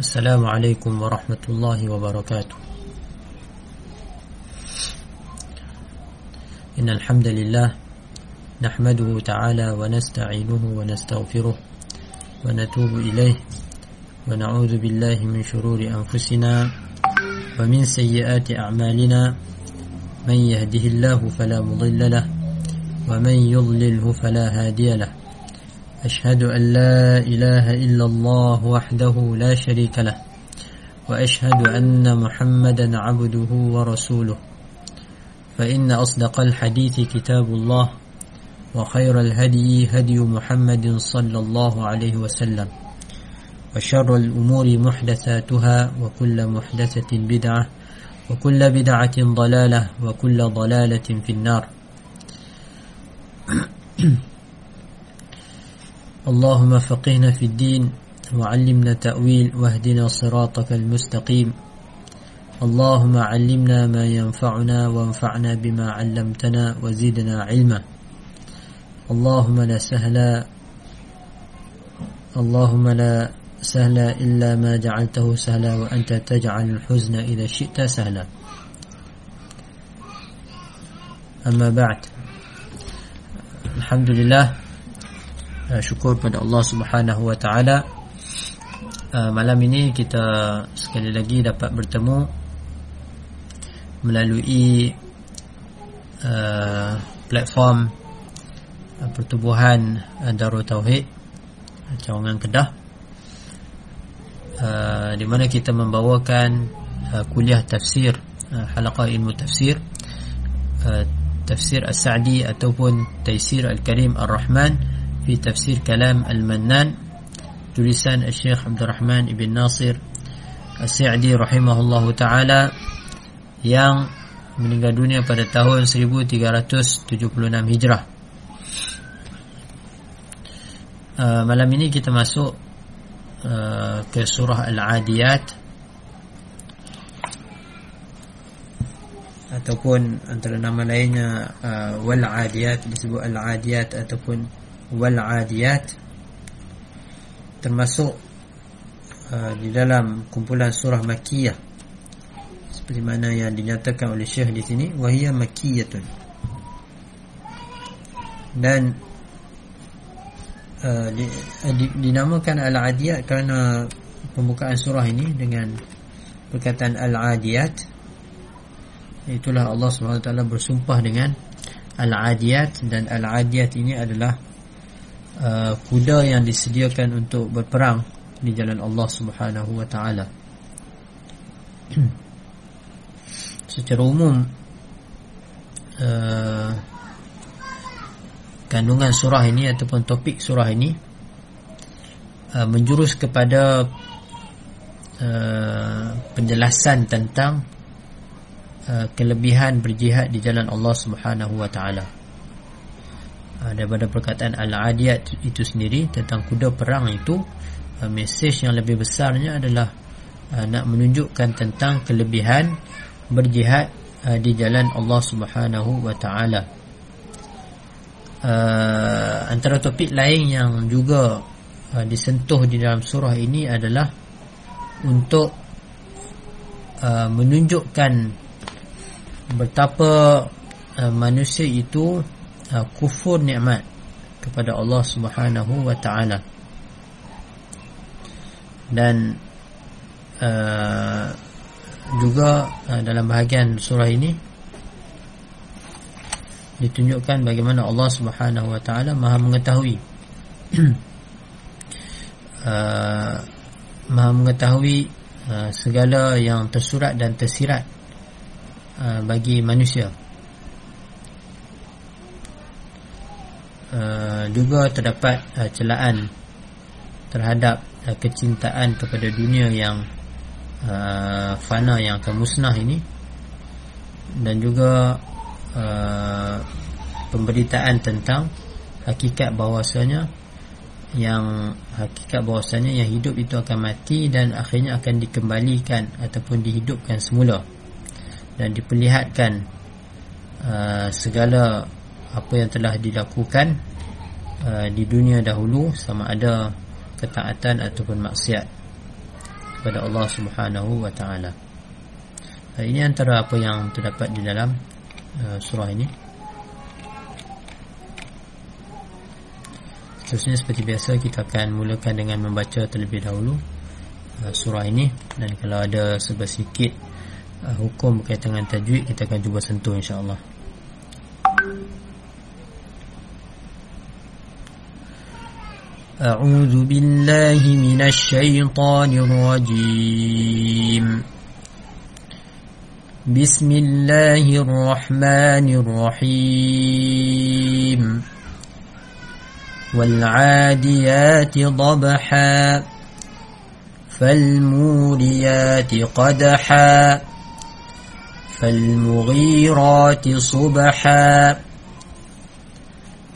السلام عليكم ورحمة الله وبركاته. إن الحمد لله نحمده تعالى ونستعينه ونستغفره ونتوب إليه ونعوذ بالله من شرور أنفسنا ومن سيئات أعمالنا. من يهده الله فلا مضل له ومن يضلله فلا هادي له. أشهد أن لا إله إلا الله وحده لا شريك له وأشهد أن محمدا عبده ورسوله. فإن أصدق الحديث كتاب الله وخير الهدي هدي محمد صلى الله عليه وسلم وشر الأمور محدثاتها وكل محدثة بدعة وكل بدعة ضلالة وكل ضلالة في النار. اللهم فقهنا في الدين وعلمنا تأويل واهدنا صراطك المستقيم. اللهم علمنا ما ينفعنا وانفعنا بما علمتنا وزدنا علما. اللهم لا سهل اللهم لا سهل إلا ما جعلته سهلا وأنت تجعل الحزن إذا شئت سهلا. أما بعد الحمد لله. Uh, syukur pada Allah Subhanahu Wa Taala. Uh, malam ini kita sekali lagi dapat bertemu melalui uh, platform pertubuhan Darul Tauhid Cawangan Kedah di mana kita membawakan kuliah tafsir halaqah ilmu tafsir tafsir As-Sa'di ataupun Taisir Al-Karim Ar-Rahman في تفسير كلام المنان tulisan Syekh Abdul Rahman Ibn Nasir As-Sa'di rahimahullah taala yang meninggal dunia pada tahun 1376 Hijrah. Uh, malam ini kita masuk uh, ke surah Al-Adiyat ataupun antara nama lainnya uh, Wal-Adiyat disebut Al-Adiyat ataupun wal adiyat termasuk uh, di dalam kumpulan surah makiyah seperti mana yang dinyatakan oleh syekh di sini wahiyah makiyatun dan uh, di, uh, di, dinamakan al adiyat kerana pembukaan surah ini dengan perkataan al adiyat itulah Allah SWT bersumpah dengan al adiyat dan al adiyat ini adalah Uh, kuda yang disediakan untuk berperang di jalan Allah Subhanahu wa taala. Secara umum uh, kandungan surah ini ataupun topik surah ini uh, menjurus kepada uh, penjelasan tentang uh, kelebihan berjihad di jalan Allah Subhanahu wa taala. Ah, daripada perkataan Al-Adiyat itu sendiri tentang kuda perang itu uh, mesej yang lebih besarnya adalah uh, nak menunjukkan tentang kelebihan berjihad di jalan Allah Subhanahu wa taala. Antara topik lain yang juga uh, disentuh di dalam surah ini adalah untuk menunjukkan betapa manusia itu uh, kufur nikmat kepada Allah Subhanahu wa taala. Dan uh, juga uh, dalam bahagian surah ini ditunjukkan bagaimana Allah Subhanahu wa taala Maha mengetahui uh, Maha mengetahui uh, segala yang tersurat dan tersirat uh, bagi manusia. Uh, juga terdapat uh, celaan terhadap uh, kecintaan kepada dunia yang uh, fana yang akan musnah ini. Dan juga uh, pemberitaan tentang hakikat bahawasanya yang hakikat bahawasanya yang hidup itu akan mati dan akhirnya akan dikembalikan ataupun dihidupkan semula. Dan diperlihatkan uh, segala apa yang telah dilakukan uh, di dunia dahulu sama ada ketaatan ataupun maksiat kepada Allah Subhanahu wa taala. Ini antara apa yang terdapat di dalam uh, surah ini. Seterusnya seperti biasa kita akan mulakan dengan membaca terlebih dahulu uh, surah ini dan kalau ada sedikit uh, hukum berkaitan dengan tajwid kita akan cuba sentuh insya-Allah. أعوذ بالله من الشيطان الرجيم. بسم الله الرحمن الرحيم. والعاديات ضبحا فالموريات قدحا فالمغيرات صبحا.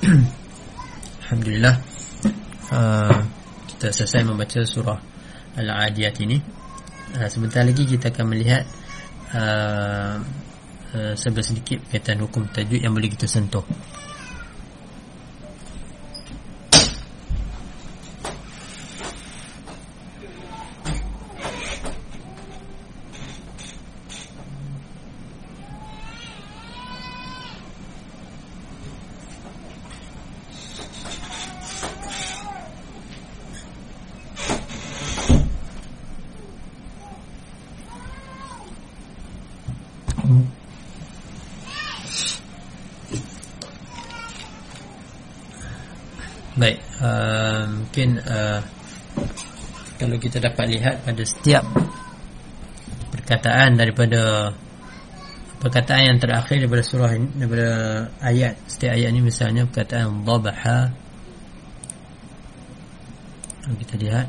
Alhamdulillah. Uh, Kita selesai membaca surah Al-Adiyat ini. Uh, Sebentar lagi kita akan melihat uh, uh, Sedikit berkaitan hukum tajwid yang boleh kita sentuh mungkin uh, kalau kita dapat lihat pada setiap perkataan daripada perkataan yang terakhir daripada surah daripada ayat setiap ayat ini misalnya perkataan dhabaha kita lihat.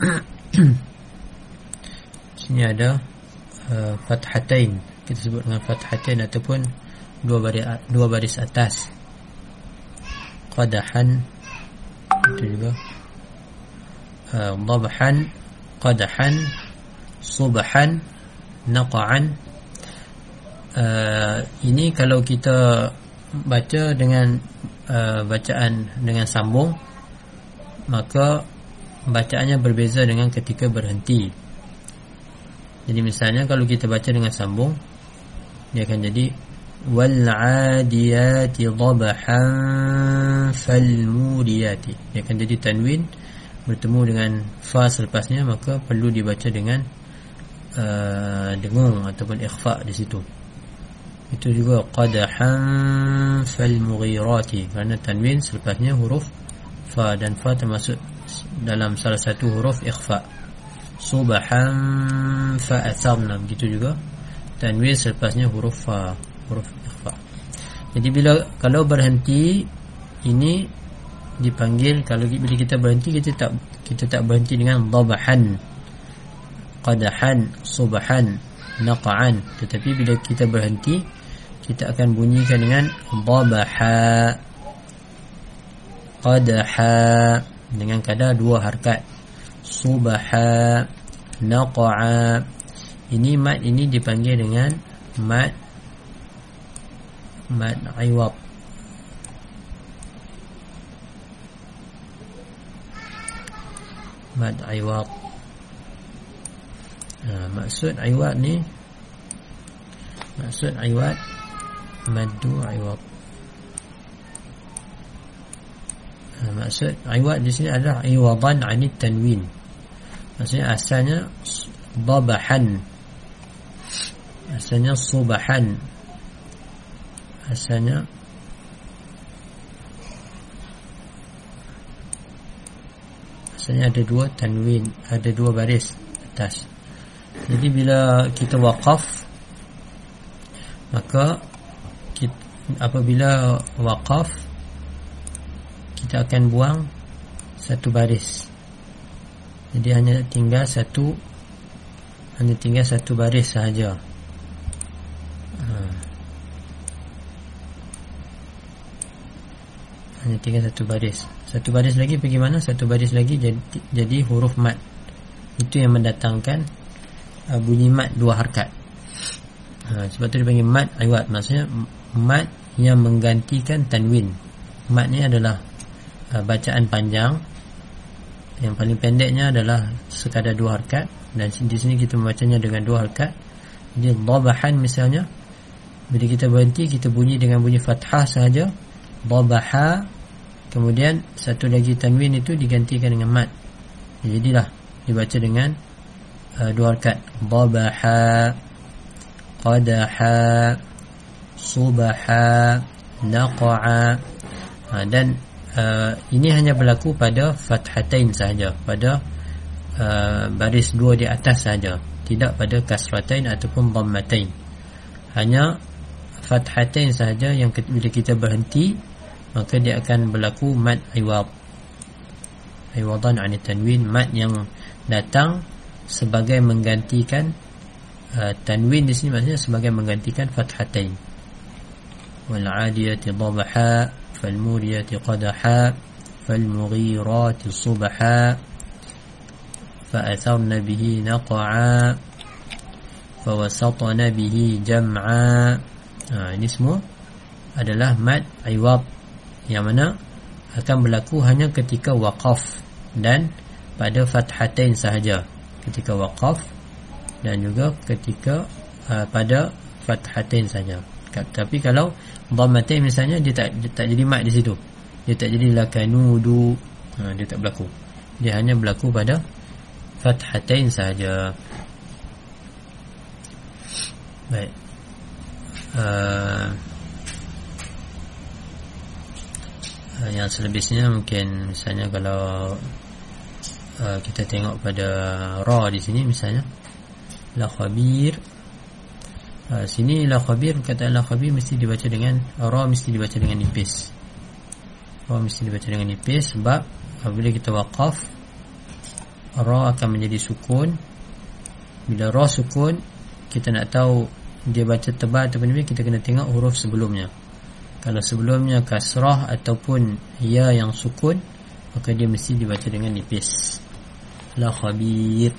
Sini ada uh, fathatain kita sebut dengan fathatain ataupun dua baris dua baris atas. Qadahan juga dabhan qadhan subhan naqan uh, ini kalau kita baca dengan uh, bacaan dengan sambung maka bacaannya berbeza dengan ketika berhenti. Jadi misalnya kalau kita baca dengan sambung dia akan jadi والعاديات ضبحا فالموريات dia akan jadi tanwin bertemu dengan fa selepasnya maka perlu dibaca dengan uh, dengung ataupun ikhfa di situ itu juga qadahan falmughirati kerana tanwin selepasnya huruf fa dan fa termasuk dalam salah satu huruf ikhfa subahan fa atharna begitu juga tanwin selepasnya huruf fa huruf ikhfa. Jadi bila kalau berhenti ini dipanggil kalau bila kita berhenti kita tak kita tak berhenti dengan dhabahan qadahan subhan naqan tetapi bila kita berhenti kita akan bunyikan dengan dhabaha qadaha dengan kadar dua harkat. Subha naqa ini mat ini dipanggil dengan mat mad iwab mad iwab ha, maksud iwab ni maksud iwab maddu iwab ha, maksud iwab di sini adalah iwaban anit tanwin. Maksudnya asalnya dabahan asalnya subahan asalnya asalnya ada dua tanwin ada dua baris atas. Jadi bila kita waqaf maka kita, apabila waqaf kita akan buang satu baris. Jadi hanya tinggal satu hanya tinggal satu baris sahaja. Ha. Hanya tinggal satu baris. Satu baris lagi pergi mana? Satu baris lagi jadi, jadi huruf mat itu yang mendatangkan uh, bunyi mat dua harkat. Ha, sebab tu dipanggil mat ayat. Maksudnya mat yang menggantikan tanwin. Mat ni adalah uh, bacaan panjang. Yang paling pendeknya adalah sekadar dua harkat. Dan di sini kita membacanya dengan dua harkat. Jadi dhabahan misalnya bila kita berhenti kita bunyi dengan bunyi fathah sahaja dhabaha kemudian satu lagi tanwin itu digantikan dengan mat. Jadilah dibaca dengan uh, dua harkat dhabaha qadaha subaha naqa'a. Ha, dan uh, ini hanya berlaku pada fathatain sahaja pada uh, baris dua di atas sahaja. Tidak pada kasratain ataupun dhammatain hanya fathatain sahaja yang bila kita berhenti maka dia akan berlaku mad iwad iwadan ani tanwin mad yang datang sebagai menggantikan uh, tanwin di sini maksudnya sebagai menggantikan fathatain wal adiyati dhabaha فالموريات قدحا فالمغيرات صبحا فأثرن به نقعا فوسطن به جمعا ha, ini semua adalah mad iwab yang mana akan berlaku hanya ketika waqaf dan pada fathatain sahaja ketika waqaf dan juga ketika uh, pada fathatain sahaja tapi kalau dhammatain misalnya dia tak dia tak jadi mat di situ. Dia tak jadi lakanudu. Ha, dia tak berlaku. Dia hanya berlaku pada fathatain sahaja. Baik. Uh, yang selebihnya mungkin misalnya kalau uh, kita tengok pada ra di sini misalnya la khabir Ha, sini la khabir kata la khabir mesti dibaca dengan ra mesti dibaca dengan nipis. Ra mesti dibaca dengan nipis sebab apabila kita waqaf ra akan menjadi sukun. Bila ra sukun kita nak tahu dia baca tebal atau nipis kita kena tengok huruf sebelumnya. Kalau sebelumnya kasrah ataupun ya yang sukun maka dia mesti dibaca dengan nipis. La khabir.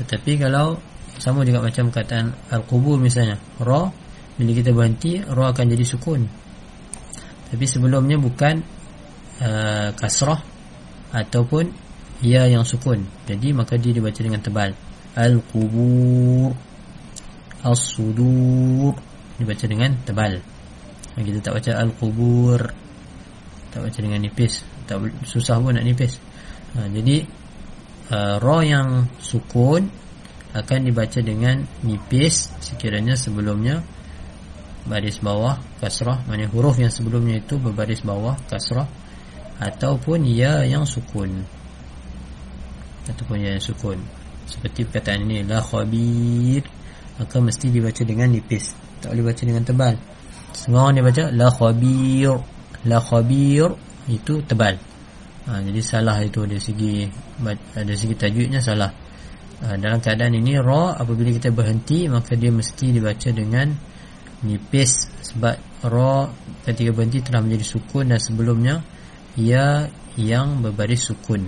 Tetapi kalau sama juga macam kataan al-qubur misalnya ra bila kita berhenti ra akan jadi sukun. Tapi sebelumnya bukan uh, kasrah ataupun ya yang sukun. Jadi maka dia dibaca dengan tebal. Al-qubur. As-sudur. Dibaca dengan tebal kita tak baca al-qubur tak baca dengan nipis tak susah pun nak nipis. Ha, jadi uh, ra yang sukun akan dibaca dengan nipis sekiranya sebelumnya baris bawah kasrah mana huruf yang sebelumnya itu berbaris bawah kasrah ataupun ya yang sukun. Ataupun ya yang sukun. Seperti perkataan ini la khabir maka mesti dibaca dengan nipis. Tak boleh baca dengan tebal semua dia baca la khabir la khabir itu tebal. Ha, jadi salah itu dari segi dari segi tajwidnya salah. Ha, dalam keadaan ini ra apabila kita berhenti maka dia mesti dibaca dengan nipis. Sebab ra ketika berhenti telah menjadi sukun dan sebelumnya ia yang berbaris sukun.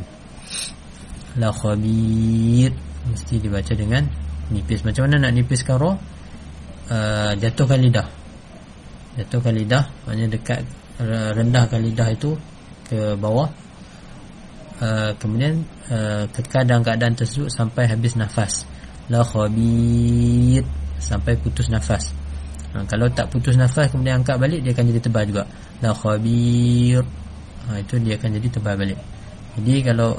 La khabir mesti dibaca dengan nipis. Macam mana nak nipiskan ra? Uh, jatuhkan lidah jatuhkan lidah maknanya dekat rendahkan lidah itu ke bawah. Uh, kemudian uh, kekal dalam keadaan tersebut sampai habis nafas. La khabir sampai putus nafas. Ha, kalau tak putus nafas kemudian angkat balik dia akan jadi tebal juga. La khabir ha, itu dia akan jadi tebal balik. Jadi kalau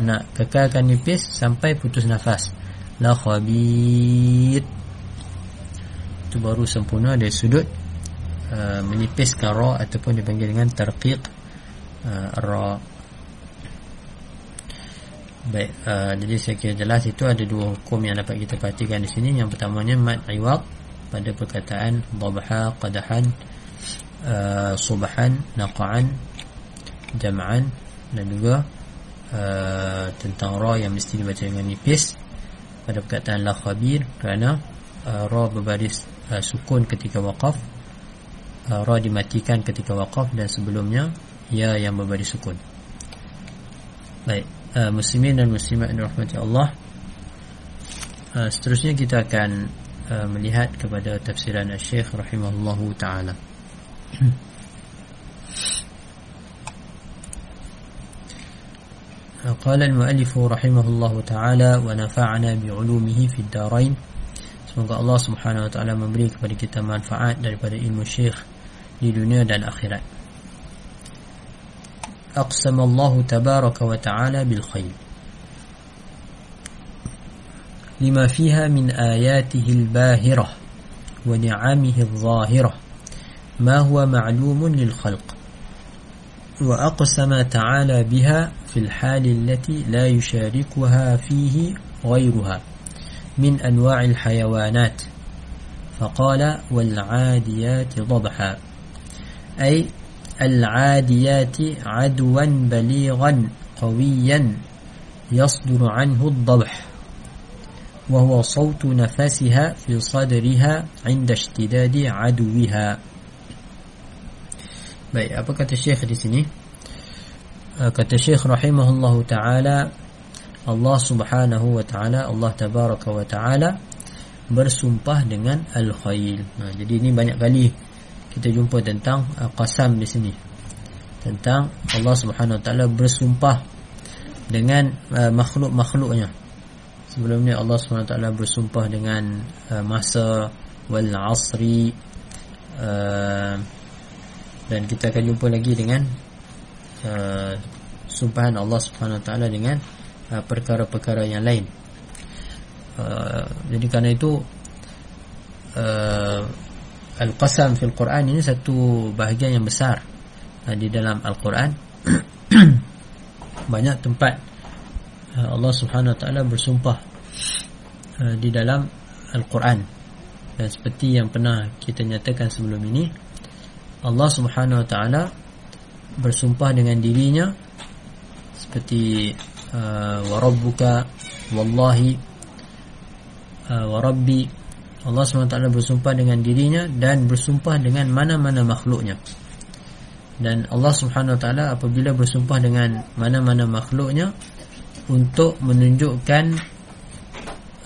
nak kekalkan nipis sampai putus nafas. La khabir itu baru sempurna dari sudut uh, menipiskan ra ataupun dipanggil dengan tarqiq uh, ra. Baik uh, jadi saya kira jelas itu ada dua hukum yang dapat kita perhatikan di sini. Yang pertamanya mad iwaq pada perkataan dhabha qadahan uh, subhan naqan jam'an dan juga uh, tentang ra yang mesti dibaca dengan nipis pada perkataan la khabir kerana uh, ra berbaris uh, sukun ketika waqaf uh, ra dimatikan ketika waqaf dan sebelumnya ya yang berbaris sukun baik uh, muslimin dan muslimat yang dirahmati Allah uh, seterusnya kita akan uh, melihat kepada tafsiran Syekh rahimahullahu taala قال المؤلف رحمه الله تعالى ونفعنا بعلومه في الدارين semoga Allah Subhanahu wa taala memberi kepada kita manfaat daripada ilmu syekh dunia dan akhirat أقسم الله تبارك وتعالى بالخير. لما فيها من آياته الباهرة ونعمه الظاهرة ما هو معلوم للخلق؟ وأقسم تعالى بها في الحال التي لا يشاركها فيه غيرها من أنواع الحيوانات. فقال والعاديات ضبحا. أي العاديات عدوا بليغا قويا يصدر عنه الضبح وهو صوت نفسها في صدرها عند اشتداد عدوها Baik, apa kata Syekh di sini? Uh, kata Syekh rahimahullahu taala Allah Subhanahu wa taala Allah tabaraka wa taala bersumpah dengan al-khail. Nah, jadi ini banyak kali kita jumpa tentang uh, qasam di sini. Tentang Allah Subhanahu wa taala bersumpah dengan uh, makhluk-makhluknya. Sebelumnya Allah Subhanahu wa taala bersumpah dengan uh, masa wal asri uh, dan kita akan jumpa lagi dengan uh, sumpahan Allah Subhanahu taala dengan uh, perkara-perkara yang lain. Uh, jadi kerana itu uh, al-qasam fil Quran ini satu bahagian yang besar uh, di dalam Al-Quran. Banyak tempat uh, Allah Subhanahu taala bersumpah uh, di dalam Al-Quran. Dan seperti yang pernah kita nyatakan sebelum ini, Allah Subhanahu Wa Taala bersumpah dengan dirinya seperti uh, warabbuka wallahi uh, warabbi Allah Taala bersumpah dengan dirinya dan bersumpah dengan mana-mana makhluknya. Dan Allah Taala apabila bersumpah dengan mana-mana makhluknya untuk menunjukkan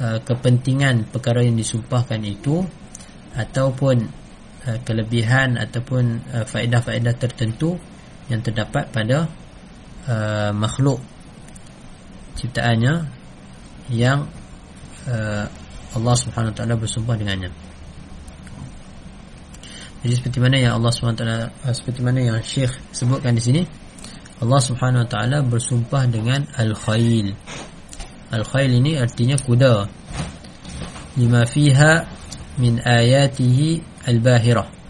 uh, kepentingan perkara yang disumpahkan itu ataupun Uh, kelebihan ataupun uh, faedah-faedah tertentu yang terdapat pada uh, makhluk ciptaannya yang uh, Allah Subhanahu taala bersumpah dengannya. Jadi seperti mana yang Allah Subhanahu taala uh, seperti mana yang Syekh sebutkan di sini Allah Subhanahu taala bersumpah dengan al-khail. Al-khail ini artinya kuda. Lima fiha min ayatihi al-bahirah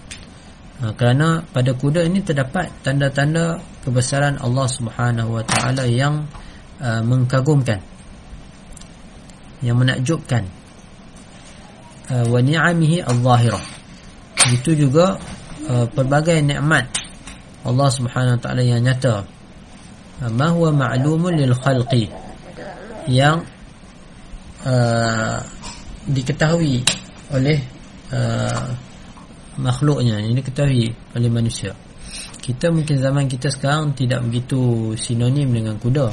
ha, kerana pada kuda ini terdapat tanda-tanda kebesaran Allah Subhanahu wa taala yang uh, mengkagumkan yang menakjubkan wa ni'amihi al-zahirah. Itu juga uh, pelbagai nikmat Allah Subhanahu wa taala yang nyata. Uh, ma huwa ma'lumun lil khalqi. Yang uh, diketahui oleh uh, makhluknya. Ini ketahui oleh manusia. Kita mungkin zaman kita sekarang tidak begitu sinonim dengan kuda.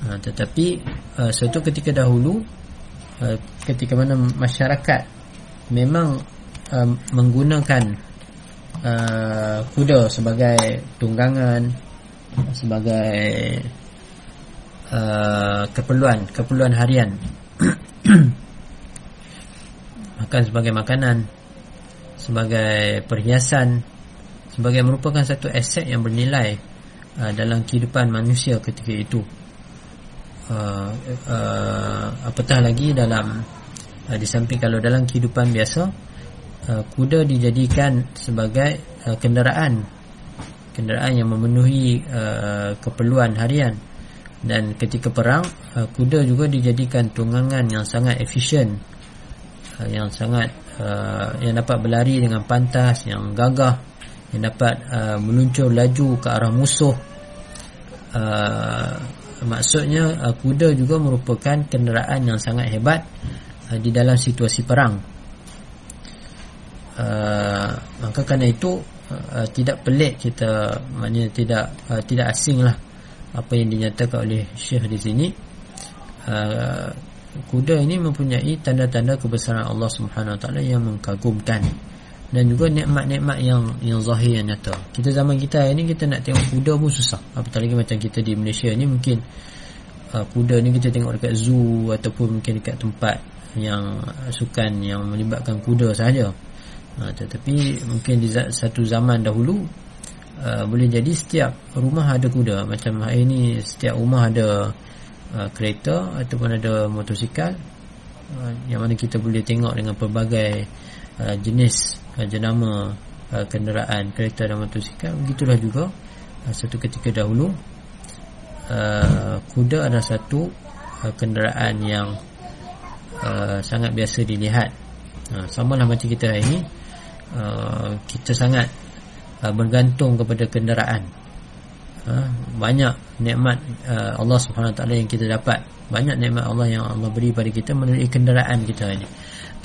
Ha, tetapi uh, suatu ketika dahulu uh, ketika mana masyarakat memang uh, menggunakan uh, kuda sebagai tunggangan sebagai uh, keperluan keperluan harian. Makan sebagai makanan sebagai perhiasan sebagai merupakan satu aset yang bernilai uh, dalam kehidupan manusia ketika itu uh, uh, apatah lagi dalam uh, di samping kalau dalam kehidupan biasa uh, kuda dijadikan sebagai uh, kenderaan. Kenderaan yang memenuhi uh, keperluan harian. Dan ketika perang uh, kuda juga dijadikan tunggangan yang sangat efisien uh, yang sangat uh, yang dapat berlari dengan pantas yang gagah yang dapat uh, meluncur laju ke arah musuh. Uh, maksudnya uh, kuda juga merupakan kenderaan yang sangat hebat uh, di dalam situasi perang. Uh, maka kerana itu uh, tidak pelik kita maknanya tidak uh, tidak asinglah apa yang dinyatakan oleh Syekh di sini. Uh, kuda ini mempunyai tanda-tanda kebesaran Allah Subhanahu Wa Taala yang mengagumkan dan juga nikmat-nikmat yang yang zahir yang nyata. Kita zaman kita ini kita nak tengok kuda pun susah. Apatah lagi macam kita di Malaysia ni mungkin uh, kuda ni kita tengok dekat zoo ataupun mungkin dekat tempat yang sukan yang melibatkan kuda saja. Uh, tetapi mungkin di satu zaman dahulu uh, boleh jadi setiap rumah ada kuda macam hari ini setiap rumah ada uh, kereta ataupun ada motosikal uh, yang mana kita boleh tengok dengan pelbagai uh, jenis uh, jenama uh, kenderaan kereta dan motosikal begitulah juga uh, satu ketika dahulu kuda adalah satu kenderaan yang sangat biasa dilihat sama lah macam kita hari ini kita sangat bergantung kepada kenderaan. Banyak nikmat Allah taala yang kita dapat. Banyak nikmat Allah yang Allah beri pada kita melalui kenderaan kita ini.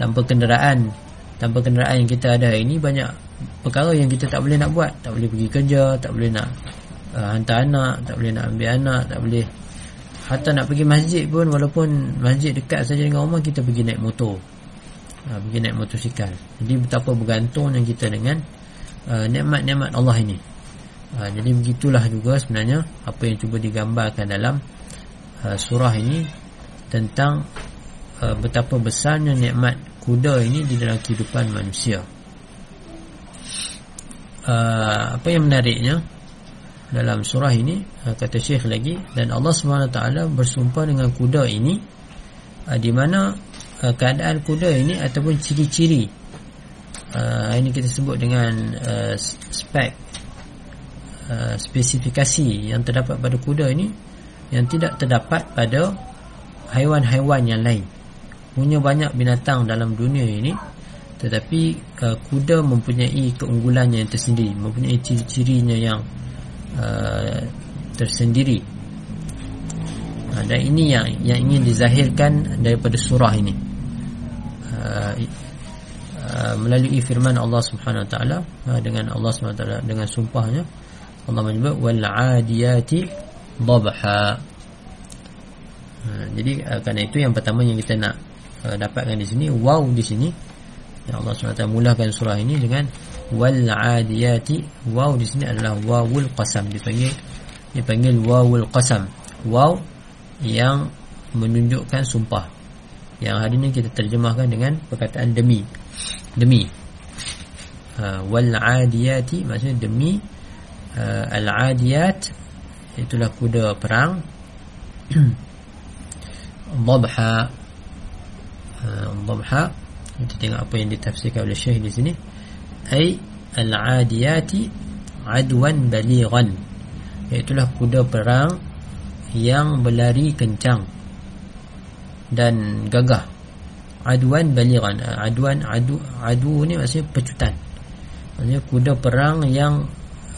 Tanpa kenderaan, tanpa kenderaan yang kita ada ini banyak perkara yang kita tak boleh nak buat. Tak boleh pergi kerja, tak boleh nak uh, hantar anak, tak boleh nak ambil anak, tak boleh hatta nak pergi masjid pun walaupun masjid dekat saja dengan rumah kita pergi naik motor. Uh, pergi naik motosikal. Jadi betapa bergantungnya kita dengan Uh, nikmat-nikmat Allah ini. Uh, jadi begitulah juga sebenarnya apa yang cuba digambarkan dalam uh, surah ini tentang uh, betapa besarnya nikmat kuda ini di dalam kehidupan manusia. Uh, apa yang menariknya dalam surah ini uh, kata Syekh lagi dan Allah SWT bersumpah dengan kuda ini uh, di mana uh, keadaan kuda ini ataupun ciri-ciri uh, ini kita sebut dengan uh, spek uh, spesifikasi yang terdapat pada kuda ini yang tidak terdapat pada haiwan-haiwan yang lain punya banyak binatang dalam dunia ini tetapi uh, kuda mempunyai keunggulannya yang tersendiri mempunyai ciri-cirinya yang uh, tersendiri. Uh, dan ini yang yang ingin dizahirkan daripada surah ini. Uh, Uh, melalui firman Allah Subhanahu Wa Taala uh, dengan Allah Subhanahu Wa Taala dengan sumpahnya Allah menyebut wal adiyati dhabha uh, jadi uh, kerana itu yang pertama yang kita nak uh, dapatkan di sini wow di sini. Yang Allah Taala mulakan surah ini dengan wal adiyati. Wow di sini adalah wawul qasam. Dipanggil dipanggil wawul qasam. Wow yang menunjukkan sumpah. Yang hari ini kita terjemahkan dengan perkataan demi. Demi. Uh, wal adiyati maksudnya demi uh, al adiyat itulah kuda perang. Dhabha uh, dhabha. Kita tengok apa yang ditafsirkan oleh syekh di sini. Ai al adiyati adwan balighan. Itulah kuda perang yang berlari kencang dan gagah. Aduan balighan. Aduan adu adu ni maksudnya pecutan. Maksudnya kuda perang yang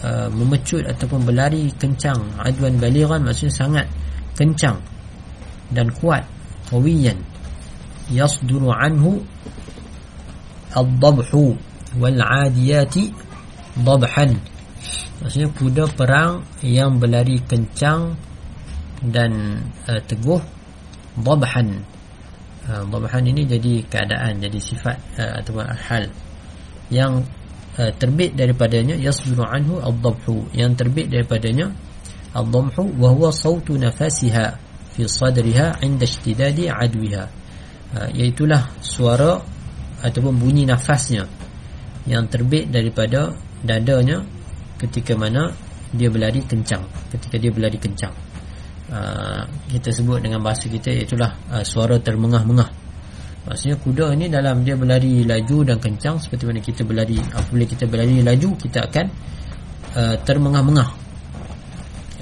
uh, memecut ataupun berlari kencang. Aduan balighan maksudnya sangat kencang dan kuat. Qawiyan yasduru anhu ad-dabhu wal 'adiyati dabhan maksudnya kuda perang yang berlari kencang dan uh, teguh dabhan uh, Dhabahan ini jadi keadaan Jadi sifat uh, ataupun hal. Yang uh, terbit daripadanya Yasbiru anhu al-dhabhu Yang terbit daripadanya Al-dhabhu Wahuwa sawtu nafasiha Fi sadriha inda ishtidadi adwiha uh, Iaitulah suara Ataupun bunyi nafasnya Yang terbit daripada dadanya Ketika mana dia berlari kencang Ketika dia berlari kencang uh, kita sebut dengan bahasa kita itulah uh, suara termengah-mengah Maksudnya kuda ni dalam dia berlari laju dan kencang seperti mana kita berlari apabila kita berlari laju kita akan uh, termengah-mengah.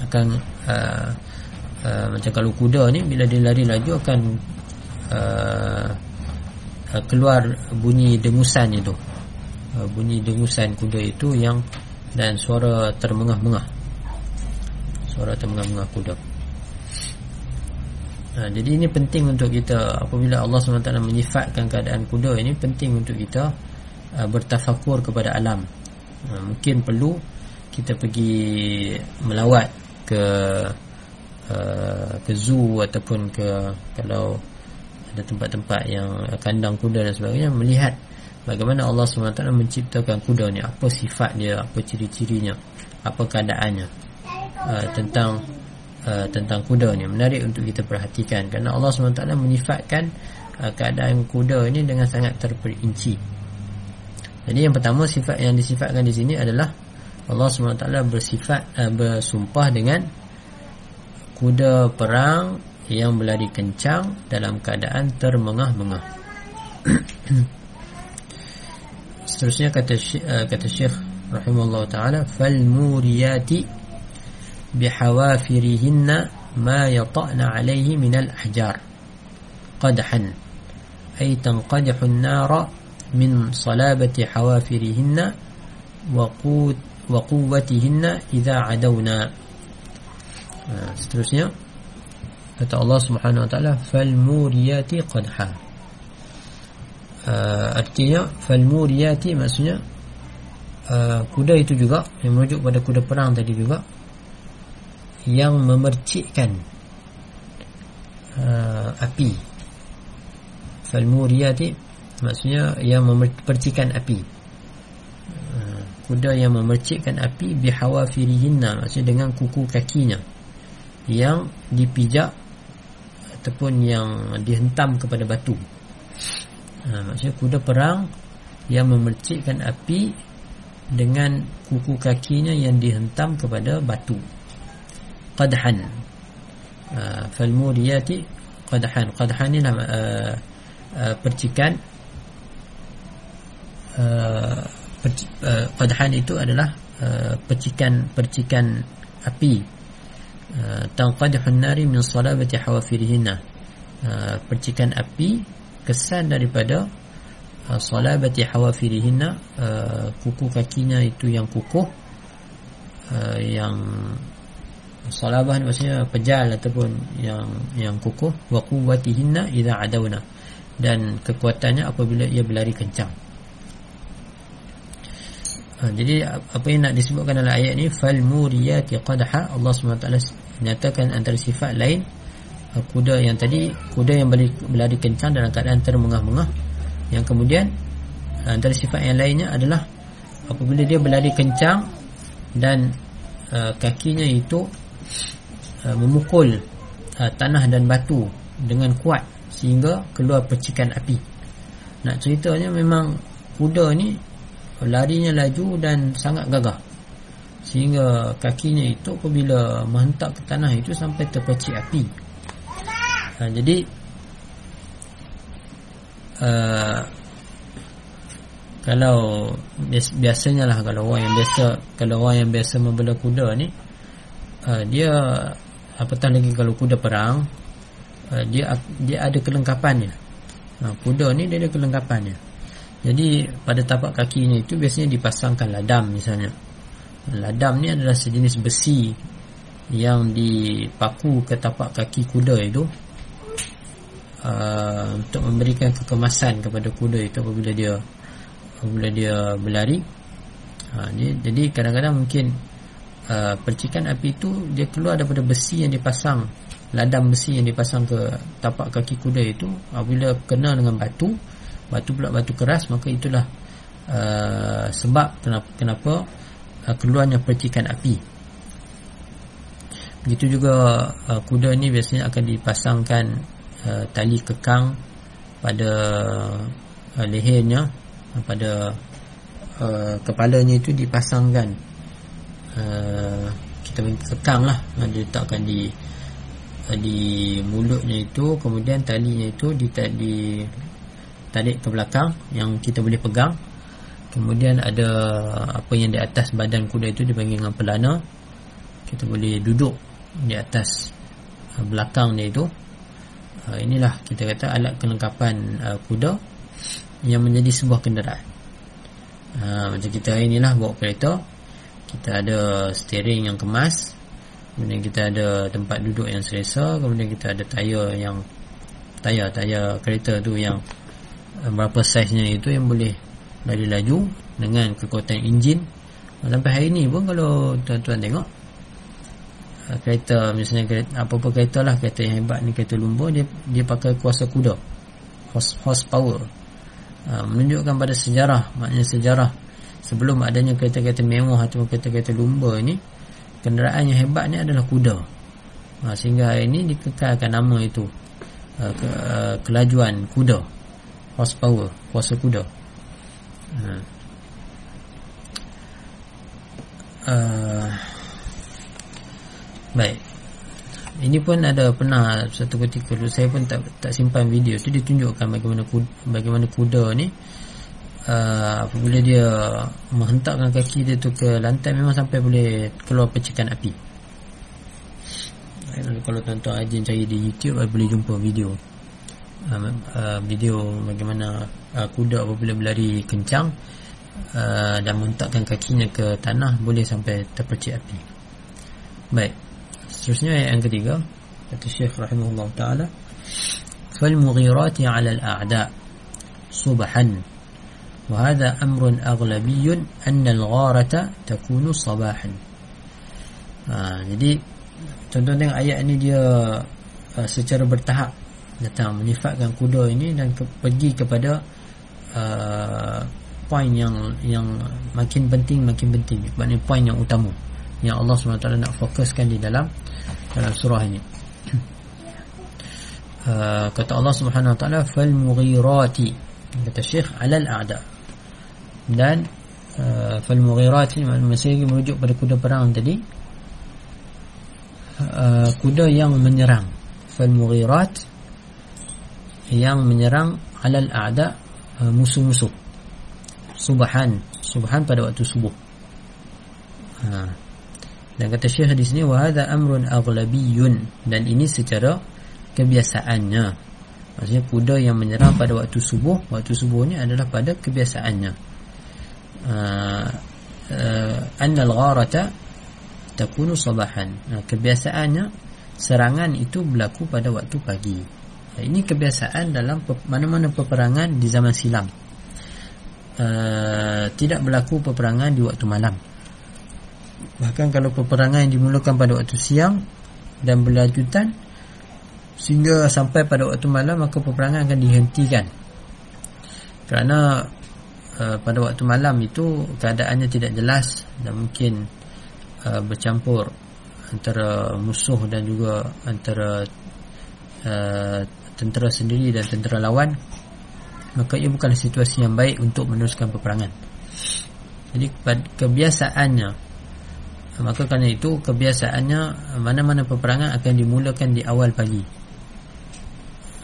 Akan uh, uh, macam kalau kuda ni bila dia lari laju akan uh, uh, keluar bunyi dengusan itu. Uh, bunyi dengusan kuda itu yang dan suara termengah-mengah. Suara termengah-mengah kuda. Ha, jadi ini penting untuk kita apabila Allah SWT menyifatkan keadaan kuda ini penting untuk kita uh, bertafakur kepada alam. Ha, mungkin perlu kita pergi melawat ke uh, ke zoo ataupun ke kalau ada tempat-tempat yang kandang kuda dan sebagainya melihat bagaimana Allah SWT menciptakan kuda ni apa sifat dia apa ciri-cirinya apa keadaannya uh, tentang Uh, tentang kuda ni. Menarik untuk kita perhatikan kerana Allah SWT menyifatkan uh, keadaan kuda ini dengan sangat terperinci. Jadi yang pertama sifat yang disifatkan di sini adalah Allah SWT bersifat uh, bersumpah dengan kuda perang yang berlari kencang dalam keadaan termengah-mengah. Seterusnya kata eh, kata Syekh rahimahullah taala fal muriyati bihawafirihinna ma yata'na alayhi min al-ahjar qadhan ay tanqadhu an-nara min salabati hawafirihinna wa qut wa quwwatihinna idza adawna seterusnya kata Allah Subhanahu wa taala fal muriyati qadha. Uh, artinya fal muriyati maksudnya uh, kuda itu juga yang merujuk pada kuda perang tadi juga yang memercikkan uh, api. Falmuriyati maksudnya yang memercikkan api. Uh, kuda yang memercikkan api bihawafirihinna maksudnya dengan kuku kakinya yang dipijak ataupun yang dihentam kepada batu. Uh, maksudnya kuda perang yang memercikkan api dengan kuku kakinya yang dihentam kepada batu. Qadhan. Uh, fal muriyati qadhan. Qadhan ni nama uh, uh, percikan. Uh, perci, uh, qadhan itu adalah uh, percikan percikan api uh, tanqadhun nari min salabati hawafirihinna uh, percikan api kesan daripada uh, salabati hawafirihinna uh, kuku kakinya itu yang kukuh uh, yang salabah maksudnya pejal ataupun yang yang kukuh wa quwwatihinna idza adawna dan kekuatannya apabila ia berlari kencang. Ha, jadi apa yang nak disebutkan dalam ayat ni fal muriyati qadha Allah SWT nyatakan antara sifat lain ha, kuda yang tadi kuda yang berlari, berlari kencang dalam keadaan termengah-mengah yang kemudian antara sifat yang lainnya adalah apabila dia berlari kencang dan uh, kakinya itu Uh, memukul uh, tanah dan batu dengan kuat sehingga keluar percikan api. Nak ceritanya memang kuda ni larinya laju dan sangat gagah. Sehingga kakinya itu apabila menghentak ke tanah itu sampai terpercik api. Uh, jadi uh, kalau biasanya lah kalau orang yang biasa kalau orang yang biasa membela kuda ni uh, dia apatah lagi kalau kuda perang uh, dia dia ada kelengkapannya uh, kuda ni dia ada kelengkapannya jadi pada tapak kakinya itu biasanya dipasangkan ladam misalnya. Ladam ni adalah sejenis besi yang dipaku ke tapak kaki kuda itu uh, untuk memberikan kekemasan kepada kuda itu apabila dia apabila dia berlari. Uh, jadi kadang-kadang mungkin Uh, percikan api itu dia keluar daripada besi yang dipasang ladam besi yang dipasang ke tapak kaki kuda itu. Apabila kena dengan batu batu pula batu keras maka itulah uh, sebab kenapa, kenapa uh, keluarnya percikan api. Begitu juga uh, kuda ini biasanya akan dipasangkan uh, tali kekang pada uh, lehernya uh, pada uh, kepalanya itu dipasangkan. Uh, kita kekang lah diletakkan di uh, di mulutnya itu kemudian talinya itu di, di tarik ke belakang yang kita boleh pegang. Kemudian ada apa yang di atas badan kuda itu dipanggil dengan pelana. Kita boleh duduk di atas uh, belakang dia itu. Uh, inilah kita kata alat kelengkapan uh, kuda yang menjadi sebuah kenderaan. Macam kita inilah bawa kereta kita ada steering yang kemas kemudian kita ada tempat duduk yang selesa kemudian kita ada tayar yang tayar tayar kereta tu yang berapa saiznya itu yang boleh lari laju dengan kekuatan enjin. Sampai hari ni pun kalau tuan-tuan tengok uh, kereta misalnya apa-apa kereta lah kereta yang hebat ni kereta lumba dia dia pakai kuasa kuda horse, horsepower. Uh, menunjukkan pada sejarah maknanya sejarah. Sebelum adanya kereta-kereta mewah atau kereta-kereta lumba ini kenderaan yang hebat ni adalah kuda. Ha, sehingga hari ini dikekalkan nama itu uh, ke, uh, kelajuan kuda horsepower kuasa kuda. Ha. uh, baik. Ini pun ada pernah satu ketika dulu saya pun tak tak simpan video tu. Ditunjukkan bagaimana kuda, bagaimana kuda ni. Uh, apabila dia menghentakkan kaki dia tu ke lantai memang sampai boleh keluar percikan api. Kalau tuan-tuan ajin cari di YouTube boleh jumpa video uh, uh, video bagaimana uh, kuda apabila berlari kencang uh, dan menghentakkan kakinya ke tanah boleh sampai terpercik api baik seterusnya yang ketiga kata Syekh rahimahullah taala fal mughirati 'ala al-a'da subhan وهذا أمر أغلبي أن الغارة تكون صباحا ha, jadi tuan-tuan tengok ayat ni dia uh, secara bertahap datang menyifatkan kuda ini dan ke, pergi kepada uh, poin yang yang makin penting makin penting. Maknanya poin yang utama yang Allah SWT nak fokuskan di dalam dalam surah ini. Uh, kata Allah SWT fal mughirati kata syekh alal a'da. Dan uh, fal mughirat ini masih lagi merujuk pada kuda perang tadi. Uh, kuda yang menyerang. Fal mughirat yang menyerang alal a'da uh, musuh-musuh. Subhan subhan pada waktu subuh. Ha. dan kata syekh di sini wa hadha amrun aghlabiyyun. Dan ini secara kebiasaannya. Maksudnya kuda yang menyerang pada waktu subuh waktu subuh ni adalah pada kebiasaannya. Uh, anna al-gharata takunu sabahan. Uh, kebiasaannya serangan itu berlaku pada waktu pagi ini kebiasaan dalam mana-mana peperangan di zaman silam. Uh, tidak berlaku peperangan di waktu malam. Bahkan kalau peperangan yang dimulakan pada waktu siang dan berlanjutan sehingga sampai pada waktu malam maka peperangan akan dihentikan. Kerana uh, pada waktu malam itu keadaannya tidak jelas dan mungkin uh, bercampur antara musuh dan juga antara uh, tentera sendiri dan tentera lawan maka ia bukanlah situasi yang baik untuk meneruskan peperangan. Jadi kebiasaannya maka kerana itu kebiasaannya mana-mana peperangan akan dimulakan di awal pagi.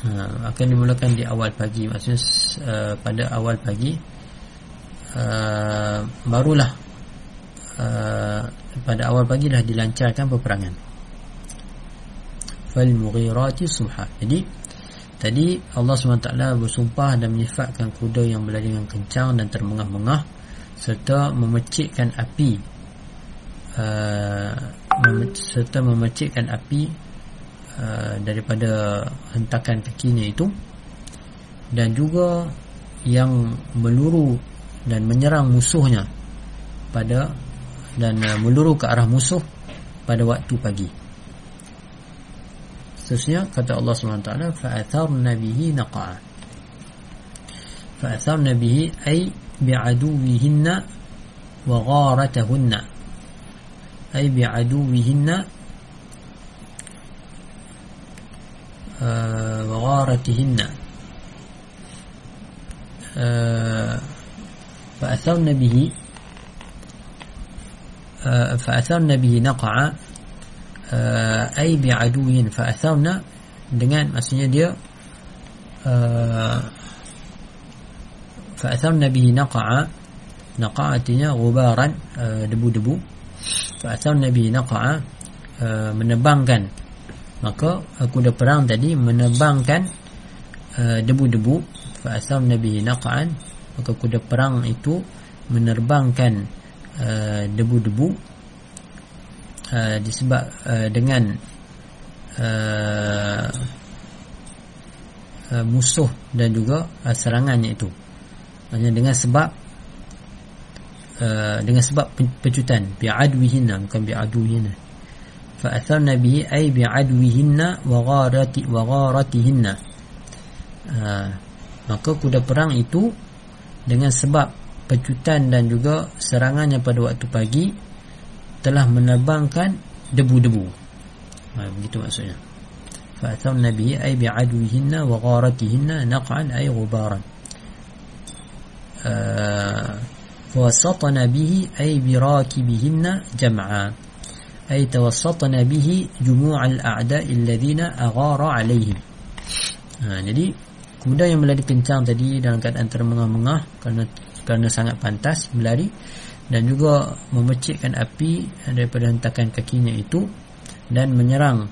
Ha, akan dimulakan di awal pagi. Maksudnya uh, pada awal pagi uh, barulah uh, pada awal pagi dah dilancarkan peperangan. Fal mughirati subha. Jadi tadi Allah SWT bersumpah dan menyifatkan kuda yang berlari dengan kencang dan termengah-mengah serta memecikkan api uh, mem- serta memecikkan api uh, daripada hentakan kakinya itu dan juga yang meluru dan menyerang musuhnya pada dan uh, meluru ke arah musuh pada waktu pagi. Seterusnya kata Allah SWT fa'atharna bihi naqa'a. Fa'atharna bihi ay bi'aduwihinna wa gharatahunna. Ay bi'aduwihinna uh, wa gharatihinna. Uh, فأثرن به فأثرن به نقع uh, ai bi aduwin fa athawna dengan maksudnya dia uh, fa athawna bihi naqa'a naqa'a artinya gubaran debu-debu. uh, fa athawna bihi naqa'a uh, menebangkan. Maka kuda perang tadi menebangkan debu-debu. uh, fa athawna bihi naqa'an maka kuda perang itu menerbangkan debu-debu. uh, disebab uh, dengan uh, uh, musuh dan juga uh, serangannya itu. Hanya dengan sebab uh, dengan sebab pecutan bi'adwihinna bukan bi'aduhinna fa'atharna bihi ay bi'adwihinna wa gharati wa gharatihinna. Uh, maka kuda perang itu dengan sebab pecutan dan juga serangannya pada waktu pagi telah menerbangkan debu-debu ha, begitu maksudnya fa'atharna bihi ay bi'adwihinna wa gharatihinna naq'an ay ghubaran فوسطنا به أي براكبهن جمعا أي توسطنا به جموع الأعداء الذين أغار عليهم ha, jadi kuda yang melari kencang tadi dalam keadaan termengah-mengah kerana kerana sangat pantas melari dan juga memecikkan api daripada hentakan kakinya itu dan menyerang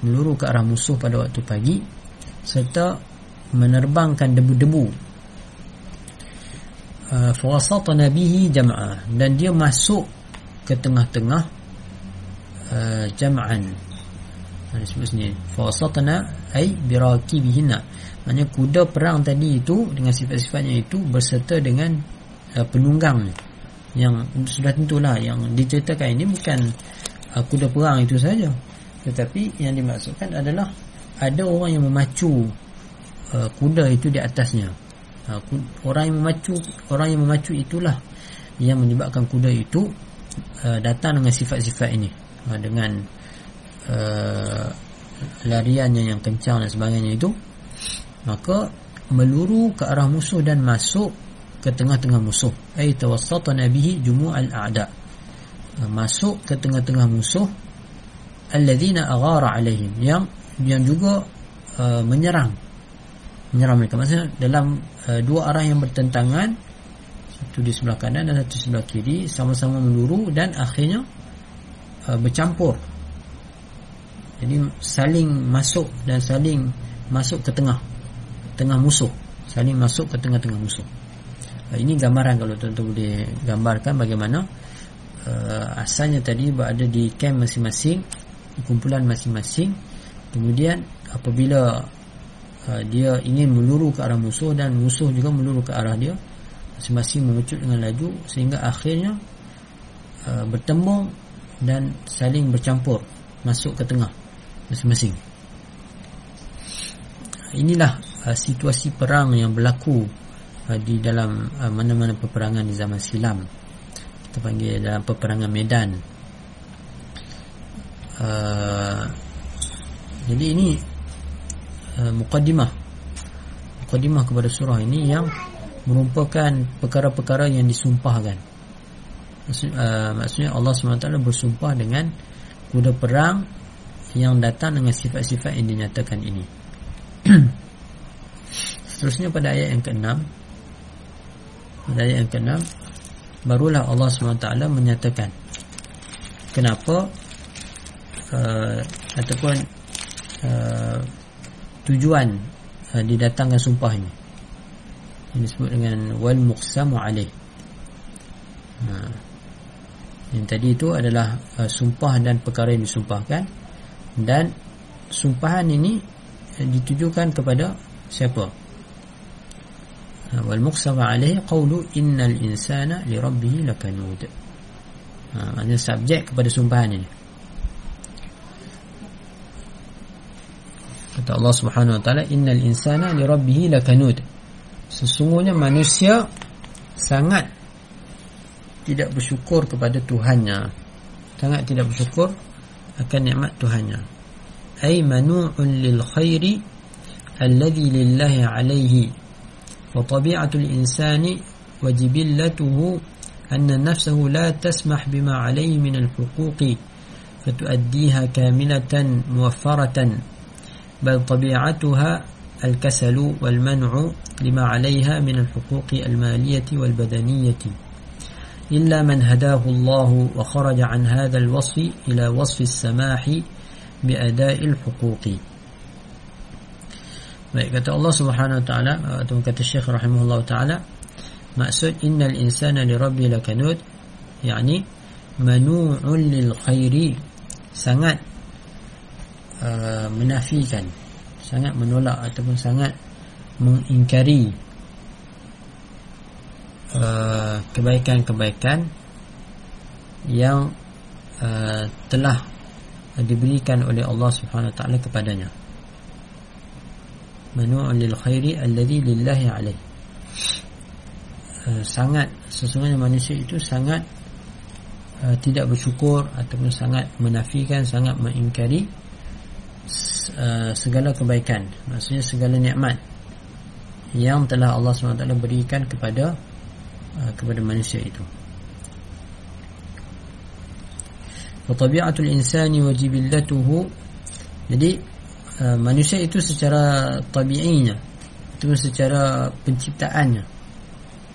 meluru ke arah musuh pada waktu pagi serta menerbangkan debu-debu. Uh, fawasatna bihi jam'a dan dia masuk ke tengah-tengah uh, jam'an. Ada sebut sini fawasatna ay birakibihinna. Maknanya kuda perang tadi itu dengan sifat-sifatnya itu berserta dengan uh, penunggang yang sudah tentulah yang diceritakan ini bukan uh, kuda perang itu saja. Tetapi yang dimaksudkan adalah ada orang yang memacu uh, kuda itu di atasnya. Ha, orang yang memacu orang yang memacu itulah yang menyebabkan kuda itu uh, datang dengan sifat-sifat ini. Uh, dengan uh, lariannya yang kencang dan sebagainya itu maka meluru ke arah musuh dan masuk ke tengah-tengah musuh. Ay tawassatna bihi jumu'al a'da. Uh, masuk ke tengah-tengah musuh alladhina aghara alaihim. Yang yang juga uh, menyerang. Menyerang mereka. Maksudnya dalam uh, dua arah yang bertentangan satu di sebelah kanan dan satu di sebelah kiri sama-sama meluru dan akhirnya uh, bercampur. Jadi saling masuk dan saling masuk ke tengah. Tengah musuh. Saling masuk ke tengah-tengah musuh. uh, ini gambaran kalau tuan-tuan boleh gambarkan bagaimana uh, asalnya tadi berada di camp masing-masing kumpulan masing-masing. Kemudian apabila Uh, dia ingin meluru ke arah musuh dan musuh juga meluru ke arah dia masing-masing mengecut dengan laju sehingga akhirnya uh, bertemu dan saling bercampur masuk ke tengah masing-masing. Inilah uh, situasi perang yang berlaku uh, di dalam uh, mana-mana peperangan di zaman silam. Kita panggil dalam peperangan medan. Uh, jadi ini Uh, mukaddimah mukaddimah kepada surah ini yang merupakan perkara-perkara yang disumpahkan. Maksud, uh, maksudnya Allah SWT bersumpah dengan kuda perang yang datang dengan sifat-sifat yang dinyatakan ini. Seterusnya pada ayat yang ke-6 pada ayat yang ke-6 barulah Allah SWT menyatakan. Kenapa? Uh, ataupun uh, tujuan uh, didatangkan sumpah ini. Yang disebut dengan wal muqsamu alaih. Ha. yang tadi itu adalah uh, sumpah dan perkara yang disumpahkan. Dan sumpahan ini ditujukan kepada siapa qawlu innal insana li rabbih lakanud. Ha. maksudnya subjek kepada sumpahan ini. Kata Allah Subhanahu wa taala innal insana li rabbih lakanud. Sesungguhnya manusia sangat tidak bersyukur kepada Tuhannya. Sangat tidak bersyukur akan nikmat Tuhannya. Ay manu'un lil khairi alladhi lillahi alayhi insani wa jibillatuhu anna nafsahu la tasmah bima alayhi min al-huquq فتؤديها كاملة موفرة بل طبيعتها الكسل والمنع لما عليها من الحقوق المالية والبدنية. إلا من هداه الله وخرج عن هذا الوصف إلى وصف السماح بأداء الحقوق. Baik kata Allah Subhanahu wa taala atau kata Syekh rahimahullah taala maksud innal insana li rabbil lakanud yakni manu'un lil khairi sangat uh, menafikan sangat menolak ataupun sangat mengingkari uh, kebaikan-kebaikan yang uh, telah diberikan oleh Allah Subhanahu wa taala kepadanya manu'un lil khairi alladhi lillahi alaih. Uh, sangat sesungguhnya manusia itu sangat uh, tidak bersyukur ataupun sangat menafikan sangat mengingkari uh, segala kebaikan. Maksudnya segala nikmat yang telah Allah SWT berikan kepada uh, kepada manusia itu. Tabiatul insani wa jadi Uh, manusia itu secara tabi'inya itu secara penciptaannya.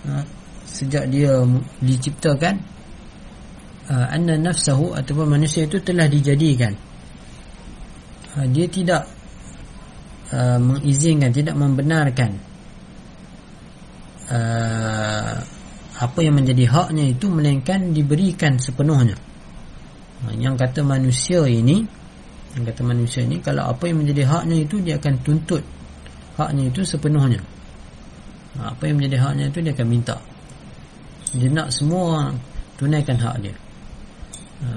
Uh, sejak dia diciptakan uh, anna nafsahu ataupun manusia itu telah dijadikan. Uh, dia tidak uh, mengizinkan tidak membenarkan uh, apa yang menjadi haknya itu melainkan diberikan sepenuhnya. Uh, yang kata manusia ini yang kata manusia ni kalau apa yang menjadi haknya itu dia akan tuntut haknya itu sepenuhnya. Ha, apa yang menjadi haknya itu dia akan minta. Dia nak semua tunaikan hak dia. Ha,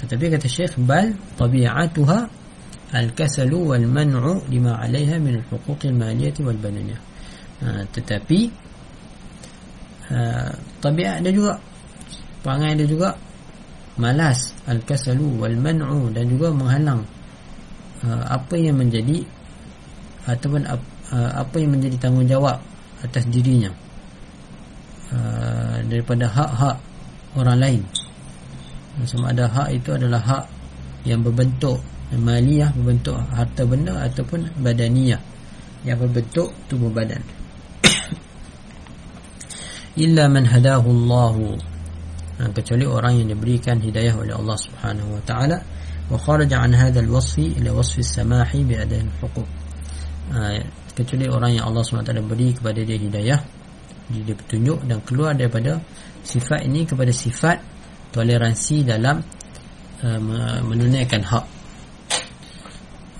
tetapi kata syekh bal tabi'atuha al-kasalu wal-man'u lima 'alayha min al-huquq al-maliyah wal-badaniyah ha, tetapi tabiat dia juga perangai dia juga malas al-kasalu wal-man'u dan juga menghalang uh, apa yang menjadi ataupun uh, apa yang menjadi tanggungjawab atas dirinya uh, daripada hak-hak orang lain. Sama ada hak itu adalah hak yang berbentuk maliyah berbentuk harta benda ataupun badaniyah yang berbentuk tubuh badan. Illa man hadahu Allahu kecuali orang yang diberikan hidayah oleh Allah Subhanahu wa taala. Wa kharaja an hadha al-wasf ila wasf as-samahi bi adain huquq. Ha, kecuali orang yang Allah Subhanahu wa taala beri kepada dia hidayah dia petunjuk dan keluar daripada sifat ini kepada sifat toleransi dalam uh, menunaikan hak.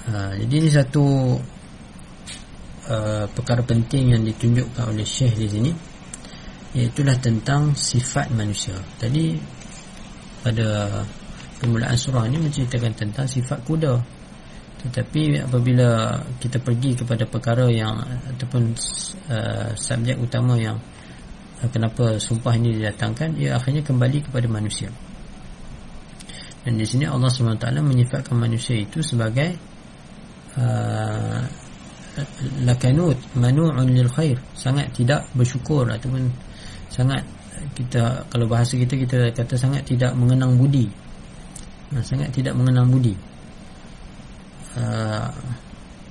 Uh, jadi ini satu uh, perkara penting yang ditunjukkan oleh Syekh di sini Iaitulah tentang sifat manusia. Tadi pada permulaan surah ini menceritakan tentang sifat kuda. Tetapi apabila kita pergi kepada perkara yang Ataupun uh, subjek utama yang uh, Kenapa sumpah ini didatangkan Ia akhirnya kembali kepada manusia. Dan di sini Allah SWT menyifatkan manusia itu sebagai uh, Lakanut Manu'un lil khair. Sangat tidak bersyukur Ataupun sangat kita kalau bahasa kita kita kata sangat tidak mengenang budi. Ha, sangat tidak mengenang budi. Uh,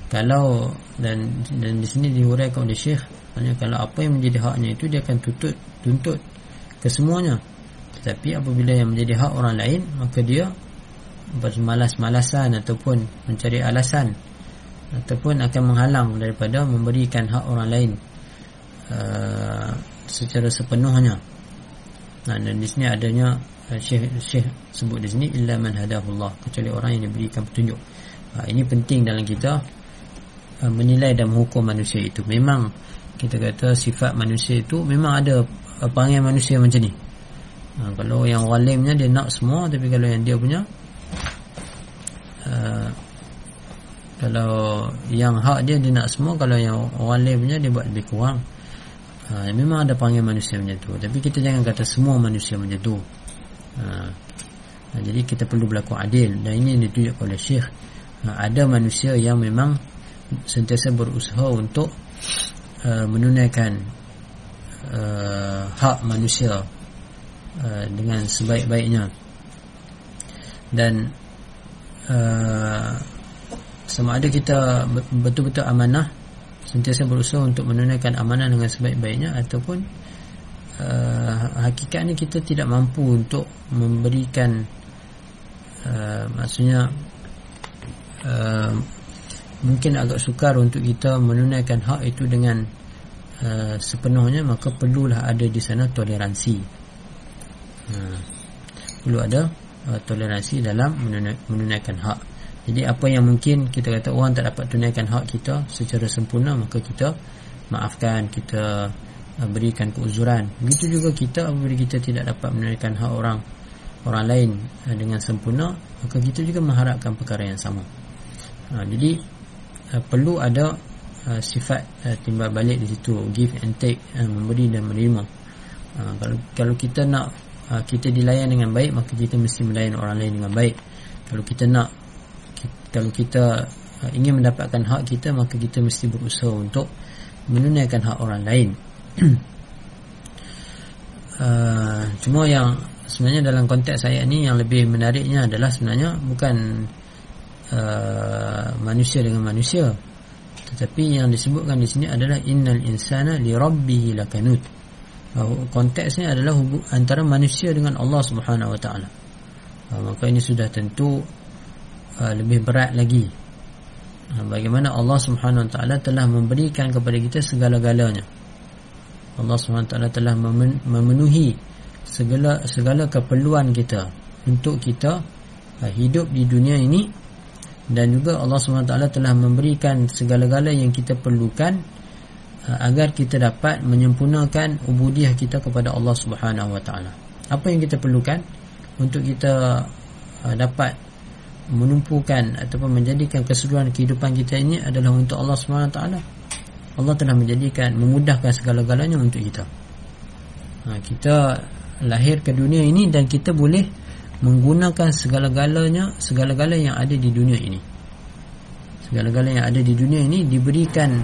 kalau dan dan di sini dihuraikan oleh syekh hanya kalau apa yang menjadi haknya itu dia akan tuntut tuntut ke semuanya. Tetapi apabila yang menjadi hak orang lain maka dia bermalas-malasan ataupun mencari alasan ataupun akan menghalang daripada memberikan hak orang lain. Uh, secara sepenuhnya. Nah, dan di sini adanya uh, Syekh Syekh sebut di sini illa man hadahullah kecuali orang yang diberikan petunjuk. Uh, ini penting dalam kita uh, menilai dan menghukum manusia itu. Memang kita kata sifat manusia itu memang ada uh, panggil manusia macam ni. Uh, kalau yang walimnya dia nak semua tapi kalau yang dia punya uh, kalau yang hak dia dia nak semua kalau yang walimnya dia buat lebih kurang ha, Memang ada panggil manusia tu. Tapi kita jangan kata semua manusia tu. Ha, ha, Jadi kita perlu berlaku adil. Dan ini yang ditunjukkan oleh Syekh. Ha, Ada manusia yang memang Sentiasa berusaha untuk uh, Menunaikan uh, Hak manusia uh, Dengan sebaik-baiknya. Dan uh, Sama ada kita betul-betul amanah sentiasa berusaha untuk menunaikan amanah dengan sebaik-baiknya ataupun uh, hakikatnya kita tidak mampu untuk memberikan uh, maksudnya uh, mungkin agak sukar untuk kita menunaikan hak itu dengan uh, sepenuhnya maka perlulah ada di sana toleransi. Uh, perlu ada uh, toleransi dalam menunaikan hak jadi apa yang mungkin kita kata orang tak dapat tunaikan hak kita secara sempurna maka kita maafkan kita uh, berikan keuzuran. Begitu juga kita apabila kita tidak dapat menunaikan hak orang orang lain uh, dengan sempurna maka kita juga mengharapkan perkara yang sama. Uh, jadi perlu ada sifat timbal balik di situ give and take memberi dan menerima. kalau kalau kita nak kita dilayan dengan baik maka kita mesti melayan orang lain dengan baik. Kalau kita nak kalau kita uh, ingin mendapatkan hak kita maka kita mesti berusaha untuk menunaikan hak orang lain. Uh, cuma yang sebenarnya dalam konteks saya ni yang lebih menariknya adalah sebenarnya bukan uh, manusia dengan manusia. Tetapi yang disebutkan di sini adalah innal insana li rabbih lakanut. Uh, konteksnya adalah hubung antara manusia dengan Allah Subhanahu wa taala. Uh, maka ini sudah tentu Uh, lebih berat lagi. Uh, bagaimana Allah Subhanahu Wa Taala telah memberikan kepada kita segala-galanya. Allah Subhanahu Wa Taala telah memenuhi segala segala keperluan kita untuk kita uh, hidup di dunia ini. Dan juga Allah Subhanahu Wa Taala telah memberikan segala-gala yang kita perlukan agar kita dapat menyempurnakan ubudiah kita kepada Allah Subhanahu Wa Taala. Apa yang kita perlukan untuk kita dapat menumpukan ataupun menjadikan keseluruhan kehidupan kita ini adalah untuk Allah SWT Allah telah menjadikan memudahkan segala-galanya untuk kita. Ha, kita lahir ke dunia ini dan kita boleh menggunakan segala-galanya segala-gala yang ada di dunia ini. Segala-gala yang ada di dunia ini diberikan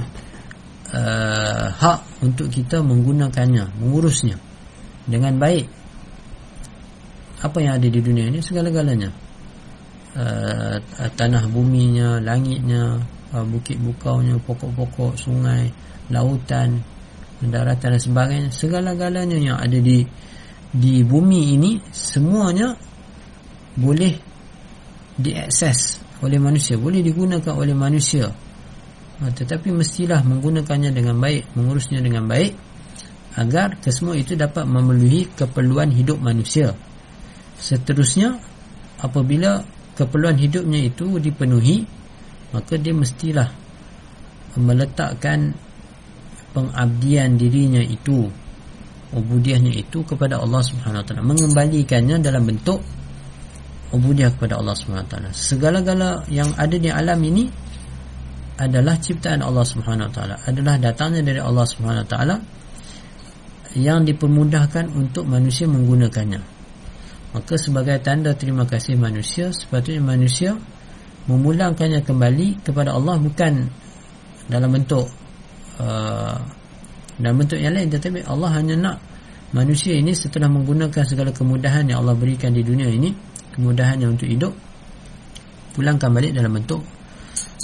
uh, hak untuk kita menggunakannya mengurusnya dengan baik. Apa yang ada di dunia ini segala-galanya uh, tanah buminya, langitnya, uh, bukit bukaunya, pokok-pokok, sungai, lautan, daratan dan sebagainya, segala-galanya yang ada di di bumi ini semuanya boleh diakses oleh manusia, boleh digunakan oleh manusia. Uh, tetapi mestilah menggunakannya dengan baik, mengurusnya dengan baik agar kesemua itu dapat memenuhi keperluan hidup manusia. Seterusnya apabila keperluan hidupnya itu dipenuhi maka dia mestilah meletakkan pengabdian dirinya itu ubudiahnya itu kepada Allah Subhanahu Wa Taala. Mengembalikannya dalam bentuk ubudiah kepada Allah Subhanahu Wa Taala. Segala-gala yang ada di alam ini adalah ciptaan Allah Subhanahu Wa Taala adalah datangnya dari Allah Subhanahu Wa Taala yang dipermudahkan untuk manusia menggunakannya Maka sebagai tanda terima kasih manusia Sepatutnya manusia Memulangkannya kembali kepada Allah Bukan dalam bentuk uh, Dalam bentuk yang lain. Tetapi Allah hanya nak Manusia ini setelah menggunakan segala kemudahan Yang Allah berikan di dunia ini Kemudahannya untuk hidup Pulangkan balik dalam bentuk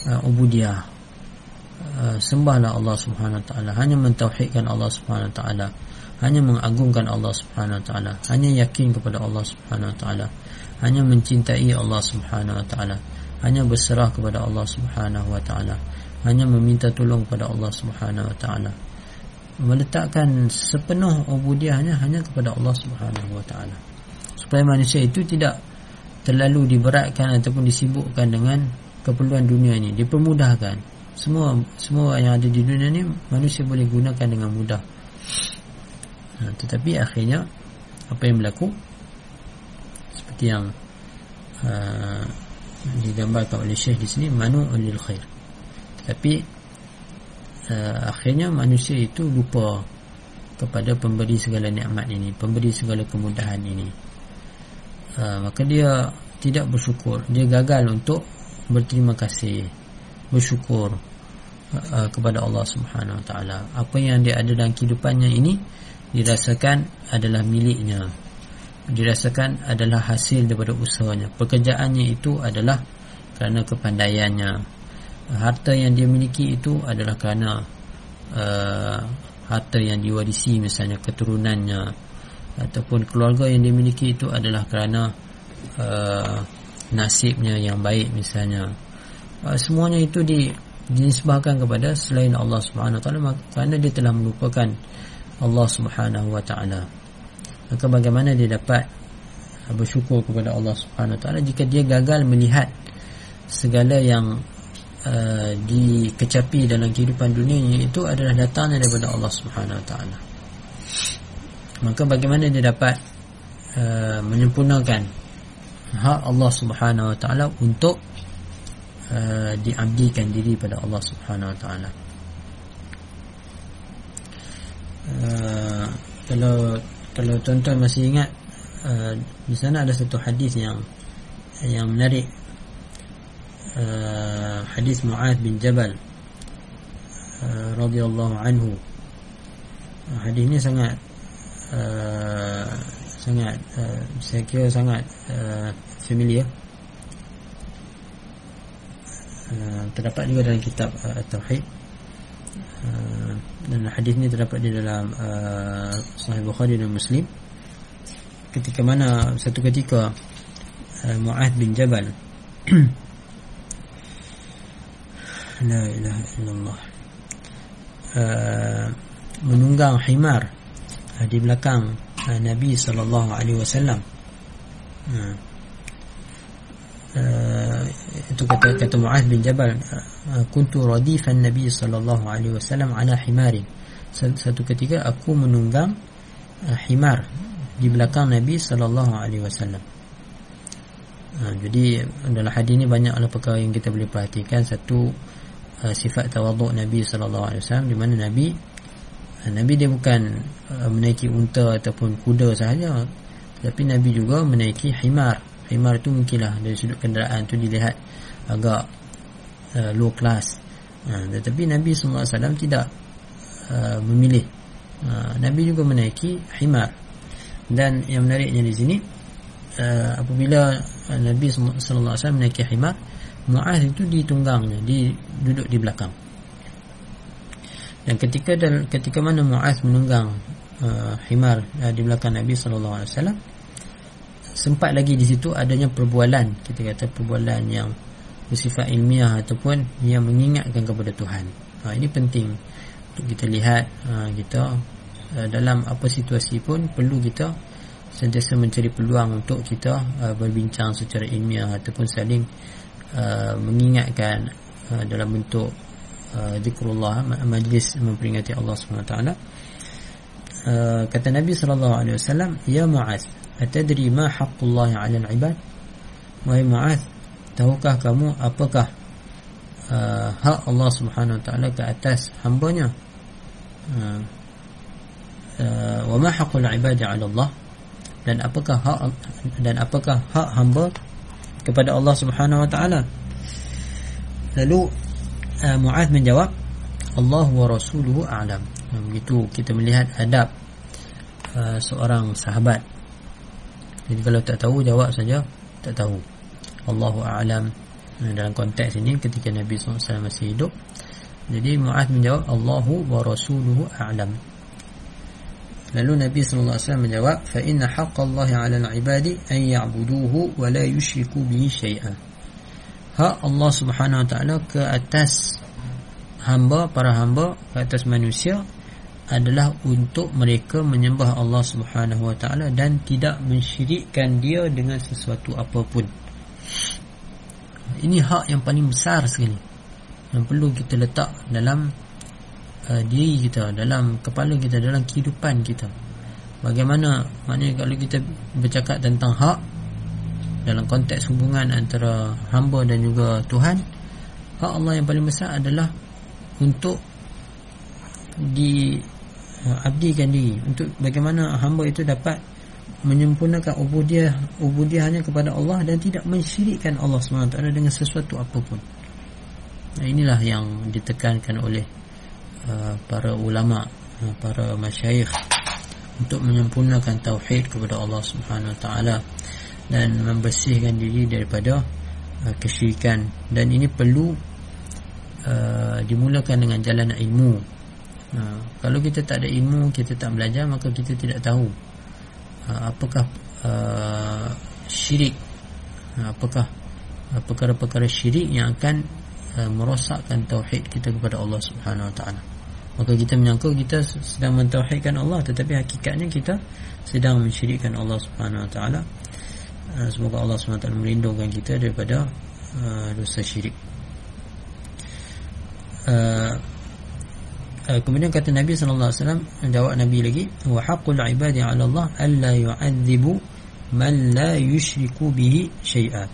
uh, Ubudiah. Uh, Sembahlah Allah subhanahu wa ta'ala. Hanya mentauhidkan Allah subhanahu wa ta'ala hanya mengagungkan Allah Subhanahu wa taala. Hanya yakin kepada Allah Subhanahu wa taala. Hanya mencintai Allah Subhanahu wa taala. Hanya berserah kepada Allah Subhanahu wa taala. Hanya meminta tolong kepada Allah Subhanahu wa taala. Meletakkan sepenuh ubudiahnya hanya kepada Allah Subhanahu wa taala. Supaya manusia itu tidak terlalu diberatkan ataupun disibukkan dengan keperluan dunia ini. Dipermudahkan. Semua semua yang ada di dunia ini manusia boleh gunakan dengan mudah ha, tetapi akhirnya apa yang berlaku? Seperti yang uh, digambarkan oleh Syekh di sini manu lil khair. Tetapi uh, akhirnya manusia itu lupa kepada pemberi segala nikmat ini pemberi segala kemudahan ini. Uh, maka dia tidak bersyukur. Dia gagal untuk berterima kasih bersyukur uh, kepada Allah Subhanahu Wa Taala. Apa yang dia ada dalam kehidupannya ini dirasakan adalah miliknya. Dirasakan adalah hasil daripada usahanya. Pekerjaannya itu adalah kerana kepandaiannya. Harta yang dia miliki itu adalah kerana uh, harta yang diwarisi misalnya keturunannya. Ataupun keluarga yang dia miliki itu adalah kerana uh, nasibnya yang baik misalnya. Uh, semuanya itu di dinisbahkan kepada selain Allah Subhanahu Wa Taala kerana dia telah melupakan Allah Subhanahu Wa Taala. Maka bagaimana dia dapat bersyukur kepada Allah Subhanahu Wa Taala jika dia gagal melihat segala yang uh, dikecapi dalam kehidupan dunia itu adalah datangnya daripada Allah Subhanahu Wa Taala. Maka bagaimana dia dapat uh, menyempurnakan hak Allah Subhanahu Wa Taala untuk uh, diabdikan diri pada Allah Subhanahu Wa Taala uh, kalau kalau tuan-tuan masih ingat uh, di sana ada satu hadis yang yang menarik. Uh, hadis Muaz bin Jabal uh, radhiyallahu anhu. Hadis ini sangat uh, sangat uh, saya kira sangat uh, familiar. Uh, terdapat juga dalam kitab uh, Tauhid uh, dan hadis ini terdapat di dalam uh, Sahih Bukhari dan Muslim. Ketika mana satu ketika uh, Mu'ad bin Jabal La ilaha illallah. Uh, menunggang himar uh, di belakang uh, Nabi sallallahu alaihi wasallam uh, itu kata kata Mu'ad bin Jabal uh, kuntu radifan Nabi sallallahu alaihi wasallam ala himari. Satu ketika aku menunggang uh, himar di belakang Nabi sallallahu alaihi wasallam. Uh, jadi dalam hadis ini banyaklah perkara yang kita boleh perhatikan satu uh, sifat tawaduk Nabi sallallahu alaihi wasallam di mana Nabi uh, Nabi dia bukan uh, menaiki unta ataupun kuda sahaja tapi Nabi juga menaiki himar. Himar itu mungkinlah dari sudut kenderaan tu dilihat agak uh, low class. Uh, tetapi Nabi SAW tidak uh, memilih. Uh, Nabi juga menaiki himar dan yang menariknya di sini uh, apabila Nabi SAW menaiki himar Mu'az itu ditunggangnya di, duduk di belakang. Dan ketika dan ketika mana Mu'az menunggang uh, himar uh, di belakang Nabi SAW sempat lagi di situ adanya perbualan kita kata perbualan yang bersifat ilmiah ataupun yang mengingatkan kepada Tuhan. Ha, ini penting untuk kita lihat ha, kita uh, dalam apa situasi pun perlu kita sentiasa mencari peluang untuk kita uh, berbincang secara ilmiah ataupun saling uh, mengingatkan uh, dalam bentuk uh, zikrullah majlis memperingati Allah SWT uh, kata Nabi SAW Ya Mu'az atadri ma haqqullah ala al-ibad? Wahai Mu'az tahukah kamu apakah uh, hak Allah Subhanahu Wa Taala ke atas hamba-Nya? Uh, uh, wa ma haqqul ibadi 'ala Allah? Dan apakah hak dan apakah hak hamba kepada Allah Subhanahu Wa Taala? Lalu uh, Muaz menjawab Allah wa rasuluhu a'lam. Begitu kita melihat adab uh, seorang sahabat jadi kalau tak tahu jawab saja. Tak tahu. Allahu a'lam. Dalam konteks ini ketika Nabi SAW masih hidup jadi Mu'ad menjawab Allahu wa rasuluhu a'lam. Lalu Nabi SAW menjawab fa inna haqqa Allah 'ala al-'ibadi an ya'buduhu wa la yushriku bihi shay'an hak Allah Subhanahu wa taala ke atas hamba para hamba ke atas manusia adalah untuk mereka menyembah Allah Subhanahu wa taala dan tidak mensyirikkan dia dengan sesuatu apapun. Ini hak yang paling besar sekali yang perlu kita letak dalam uh, diri kita dalam kepala kita dalam kehidupan kita. Bagaimana? Maknanya kalau kita bercakap tentang hak dalam konteks hubungan antara hamba dan juga Tuhan hak Allah yang paling besar adalah untuk di abdikan diri. Untuk bagaimana hamba itu dapat menyempurnakan ubudiyah ubudiyahnya kepada Allah dan tidak mensyirikkan Allah SWT dengan sesuatu apapun. Nah, inilah yang ditekankan oleh uh, para ulama, uh, para masyayikh untuk menyempurnakan tauhid kepada Allah Subhanahu Taala dan membersihkan diri daripada uh, kesyirikan. Dan ini perlu uh, dimulakan dengan jalan ilmu uh, kalau kita tak ada ilmu kita tak belajar maka kita tidak tahu uh, apakah uh, syirik uh, apakah uh, perkara-perkara syirik yang akan uh, merosakkan tauhid kita kepada Allah Subhanahu Wa Taala. Maka kita menyangka kita sedang mentauhidkan Allah tetapi hakikatnya kita sedang mensyirikkan Allah Subhanahu Wa Taala. Semoga Allah Subhanahu Wa Taala melindungkan kita daripada uh, dosa syirik. Uh, uh, kemudian kata Nabi sallallahu alaihi wasallam jawab Nabi lagi wa haqqul ibadi 'ala Allah alla yu'adzibu man la yushriku bihi syai'a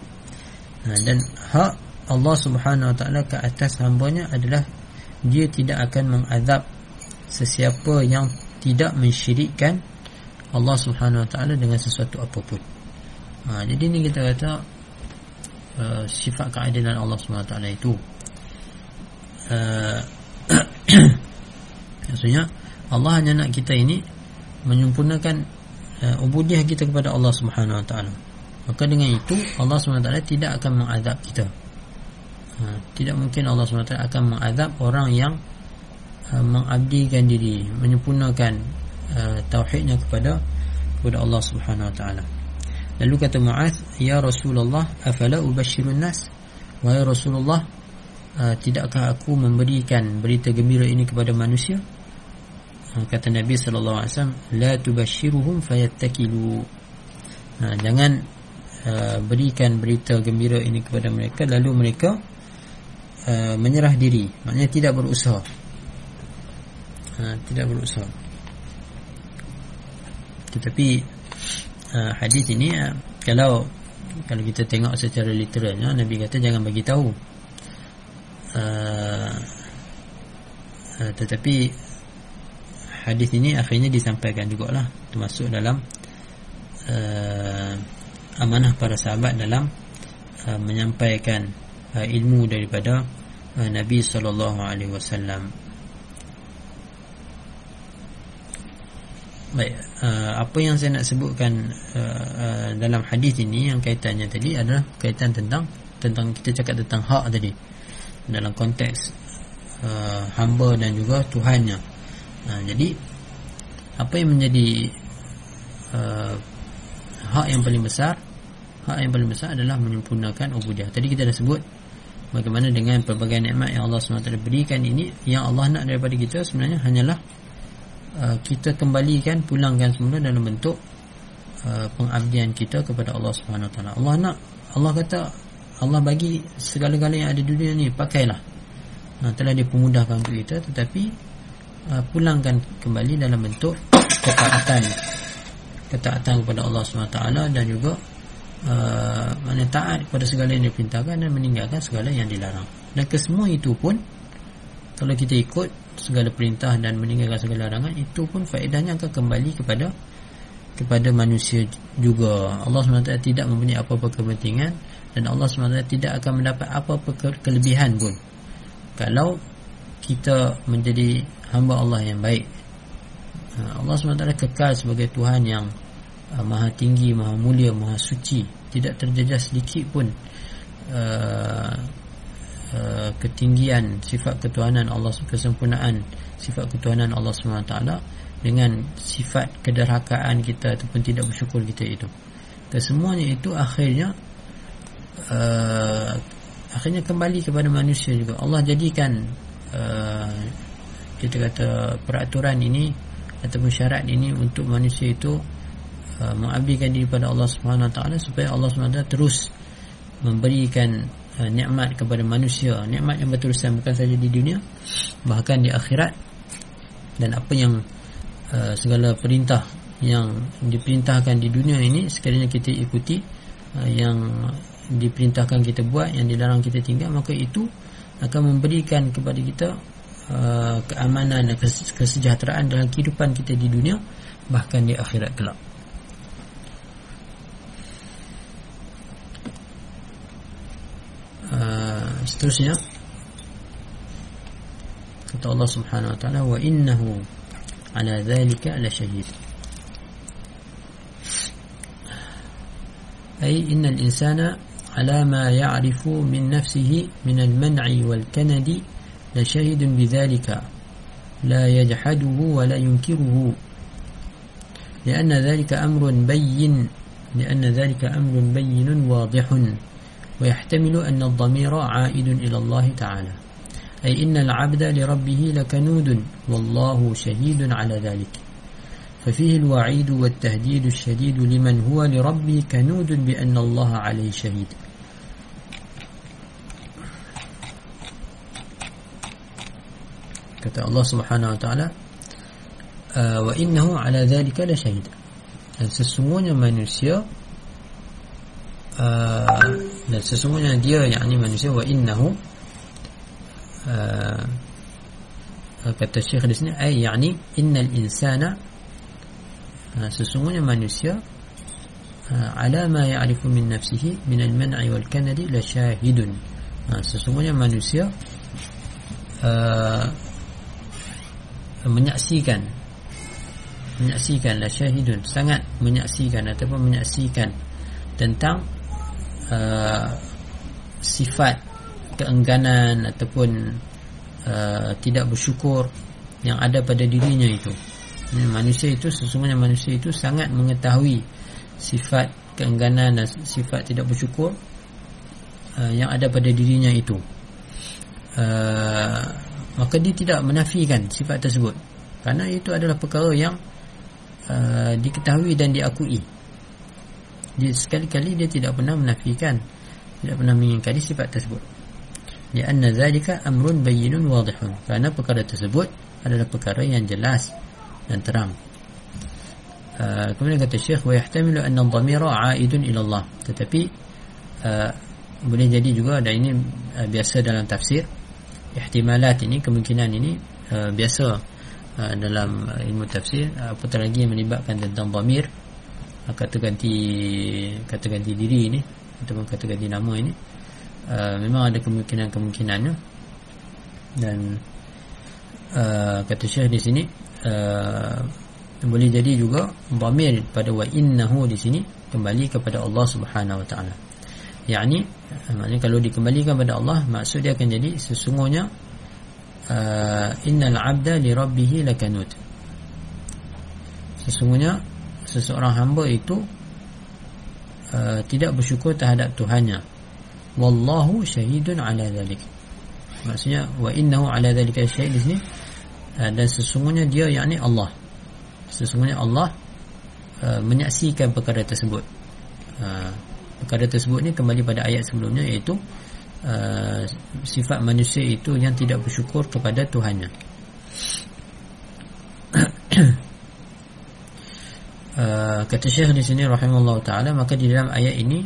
uh, dan hak Allah Subhanahu wa taala ke atas hamba-Nya adalah dia tidak akan mengazab sesiapa yang tidak mensyirikkan Allah Subhanahu Wa Taala dengan sesuatu apapun. Ha, jadi ini kita kata uh, sifat keadilan Allah Subhanahu Wa Taala itu. Uh, maksudnya Allah hanya nak kita ini menyempurnakan uh, ubudiah kita kepada Allah Subhanahu Wa Taala. Maka dengan itu Allah Subhanahu Wa Taala tidak akan mengazab kita. Ha, tidak mungkin Allah SWT akan mengazab orang yang uh, mengabdikan diri menyempurnakan uh, tauhidnya kepada kepada Allah Subhanahu wa taala. Lalu kata Muaz, "Ya Rasulullah, afala ubashshirun nas?" Wahai Rasulullah, uh, tidakkah aku memberikan berita gembira ini kepada manusia? Kata Nabi sallallahu alaihi wasallam, "La tubashshiruhum fayattakilu." Uh, jangan uh, berikan berita gembira ini kepada mereka lalu mereka Uh, menyerah diri. Maknanya tidak berusaha. Uh, tidak berusaha. Tetapi uh, hadis ini uh, kalau kalau kita tengok secara literalnya Nabi kata jangan bagi tahu. Uh, uh, tetapi hadis ini akhirnya disampaikan juga lah termasuk dalam uh, amanah para sahabat dalam uh, menyampaikan uh, ilmu daripada Nabi sallallahu alaihi wasallam. Baik, uh, apa yang saya nak sebutkan uh, uh, dalam hadis ini yang kaitannya tadi adalah kaitan tentang tentang kita cakap tentang hak tadi dalam konteks uh, hamba dan juga Tuhannya. Uh, jadi apa yang menjadi uh, hak yang paling besar? Hak yang paling besar adalah menyempurnakan ubudiyah. Tadi kita dah sebut Bagaimana dengan pelbagai nikmat yang Allah SWT berikan ini Yang Allah nak daripada kita sebenarnya hanyalah uh, Kita kembalikan, pulangkan semula dalam bentuk uh, Pengabdian kita kepada Allah SWT Allah nak, Allah kata Allah bagi segala-gala yang ada di dunia ni Pakailah uh, Telah dia pemudahkan untuk kita Tetapi uh, Pulangkan kembali dalam bentuk Ketaatan Ketaatan kepada Allah SWT Dan juga uh, taat kepada segala yang diperintahkan dan meninggalkan segala yang dilarang. Dan kesemua itu pun kalau kita ikut segala perintah dan meninggalkan segala larangan itu pun faedahnya akan kembali kepada kepada manusia juga. Allah SWT tidak mempunyai apa-apa kepentingan dan Allah SWT tidak akan mendapat apa-apa kelebihan pun. Kalau kita menjadi hamba Allah yang baik. Uh, Allah SWT kekal sebagai Tuhan yang uh, maha tinggi, maha mulia, maha suci. Tidak terjejas sedikit pun uh, uh, ketinggian sifat ketuhanan Allah kesempurnaan sifat ketuhanan Allah SWT dengan sifat kederhakaan kita ataupun tidak bersyukur kita itu. Kesemuanya itu akhirnya uh, akhirnya kembali kepada manusia juga. Allah jadikan uh, kita kata peraturan ini ataupun syarat ini untuk manusia itu Uh, mengabdikan diri pada Allah Subhanahu Taala supaya Allah Subhanahu Taala terus memberikan uh, nikmat kepada manusia, nikmat yang berterusan bukan saja di dunia, bahkan di akhirat. Dan apa yang uh, segala perintah yang diperintahkan di dunia ini sekiranya kita ikuti uh, yang diperintahkan kita buat yang dilarang kita tinggal maka itu akan memberikan kepada kita uh, keamanan dan kesejahteraan dalam kehidupan kita di dunia bahkan di akhirat kelak. seterusnya kata Allah Subhanahu wa taala wa innahu ala dhalika la shahid ay innal insana ma ya'rifu min nafsihi min al-man'i wal kanadi لشهد بذلك. لا يجحده ولا ينكره. لأن ذلك أمر بين لأن ذلك أمر بين واضح. ويحتمل أن الضمير عائد إلى الله تعالى. أي إن العبد لربه لكنود والله شهيد على ذلك. ففيه الوعيد والتهديد الشديد لمن هو لربه كنود بأن الله عليه شهيد. Kata Allah Subhanahu wa taala wa innahu ala dhalika la shahid dan sesungguhnya manusia uh, dan sesungguhnya dia yakni manusia wa innahu uh, kata syekh di sini ay yakni innal insana uh, sesungguhnya manusia uh, ala ma ya'rifu min nafsihi min al-man'i wal kanadi la shahidun uh, sesungguhnya manusia uh, menyaksikan. Menyaksikan la syahidun. Sangat menyaksikan ataupun menyaksikan tentang uh, sifat keengganan ataupun uh, tidak bersyukur yang ada pada dirinya itu. Manusia itu sesungguhnya manusia itu sangat mengetahui sifat keengganan dan sifat tidak bersyukur uh, yang ada pada dirinya itu. Uh, maka dia tidak menafikan sifat tersebut. Kerana itu adalah perkara yang uh, diketahui dan diakui. Dia sekali-kali dia tidak pernah menafikan tidak pernah mengingkari sifat tersebut. Anna zalika amrun bayyinun wadihun. Kerana perkara tersebut adalah perkara yang jelas dan terang. Uh, kemudian kata syekh wa yahtamilu anna dhamira aidun ila Allah. Tetapi uh, boleh jadi juga dan ini uh, biasa dalam tafsir ihtimalat ini kemungkinan ini uh, biasa uh, dalam ilmu tafsir uh, apatah lagi yang melibatkan tentang dhamir uh, kata ganti kata ganti diri ini ataupun kata ganti nama ini uh, memang ada kemungkinan-kemungkinannya dan uh, kata syekh di sini uh, boleh jadi juga dhamir pada wa innahu di sini kembali kepada Allah Subhanahu wa taala yakni maknanya kalau dikembalikan kepada Allah maksud dia akan jadi sesungguhnya uh, innal abda li rabbih lakanud sesungguhnya seseorang hamba itu uh, tidak bersyukur terhadap Tuhannya. Wallahu syahidun ala zalik maksudnya wa innahu ala zalika syahid di sini. Uh, dan sesungguhnya dia yakni Allah. Sesungguhnya Allah uh, menyaksikan perkara tersebut. Uh, perkara tersebut ni kembali pada ayat sebelumnya iaitu uh, sifat manusia itu yang tidak bersyukur kepada Tuhannya. Uh, kata syekh di sini rahimahullah ta'ala maka di dalam ayat ini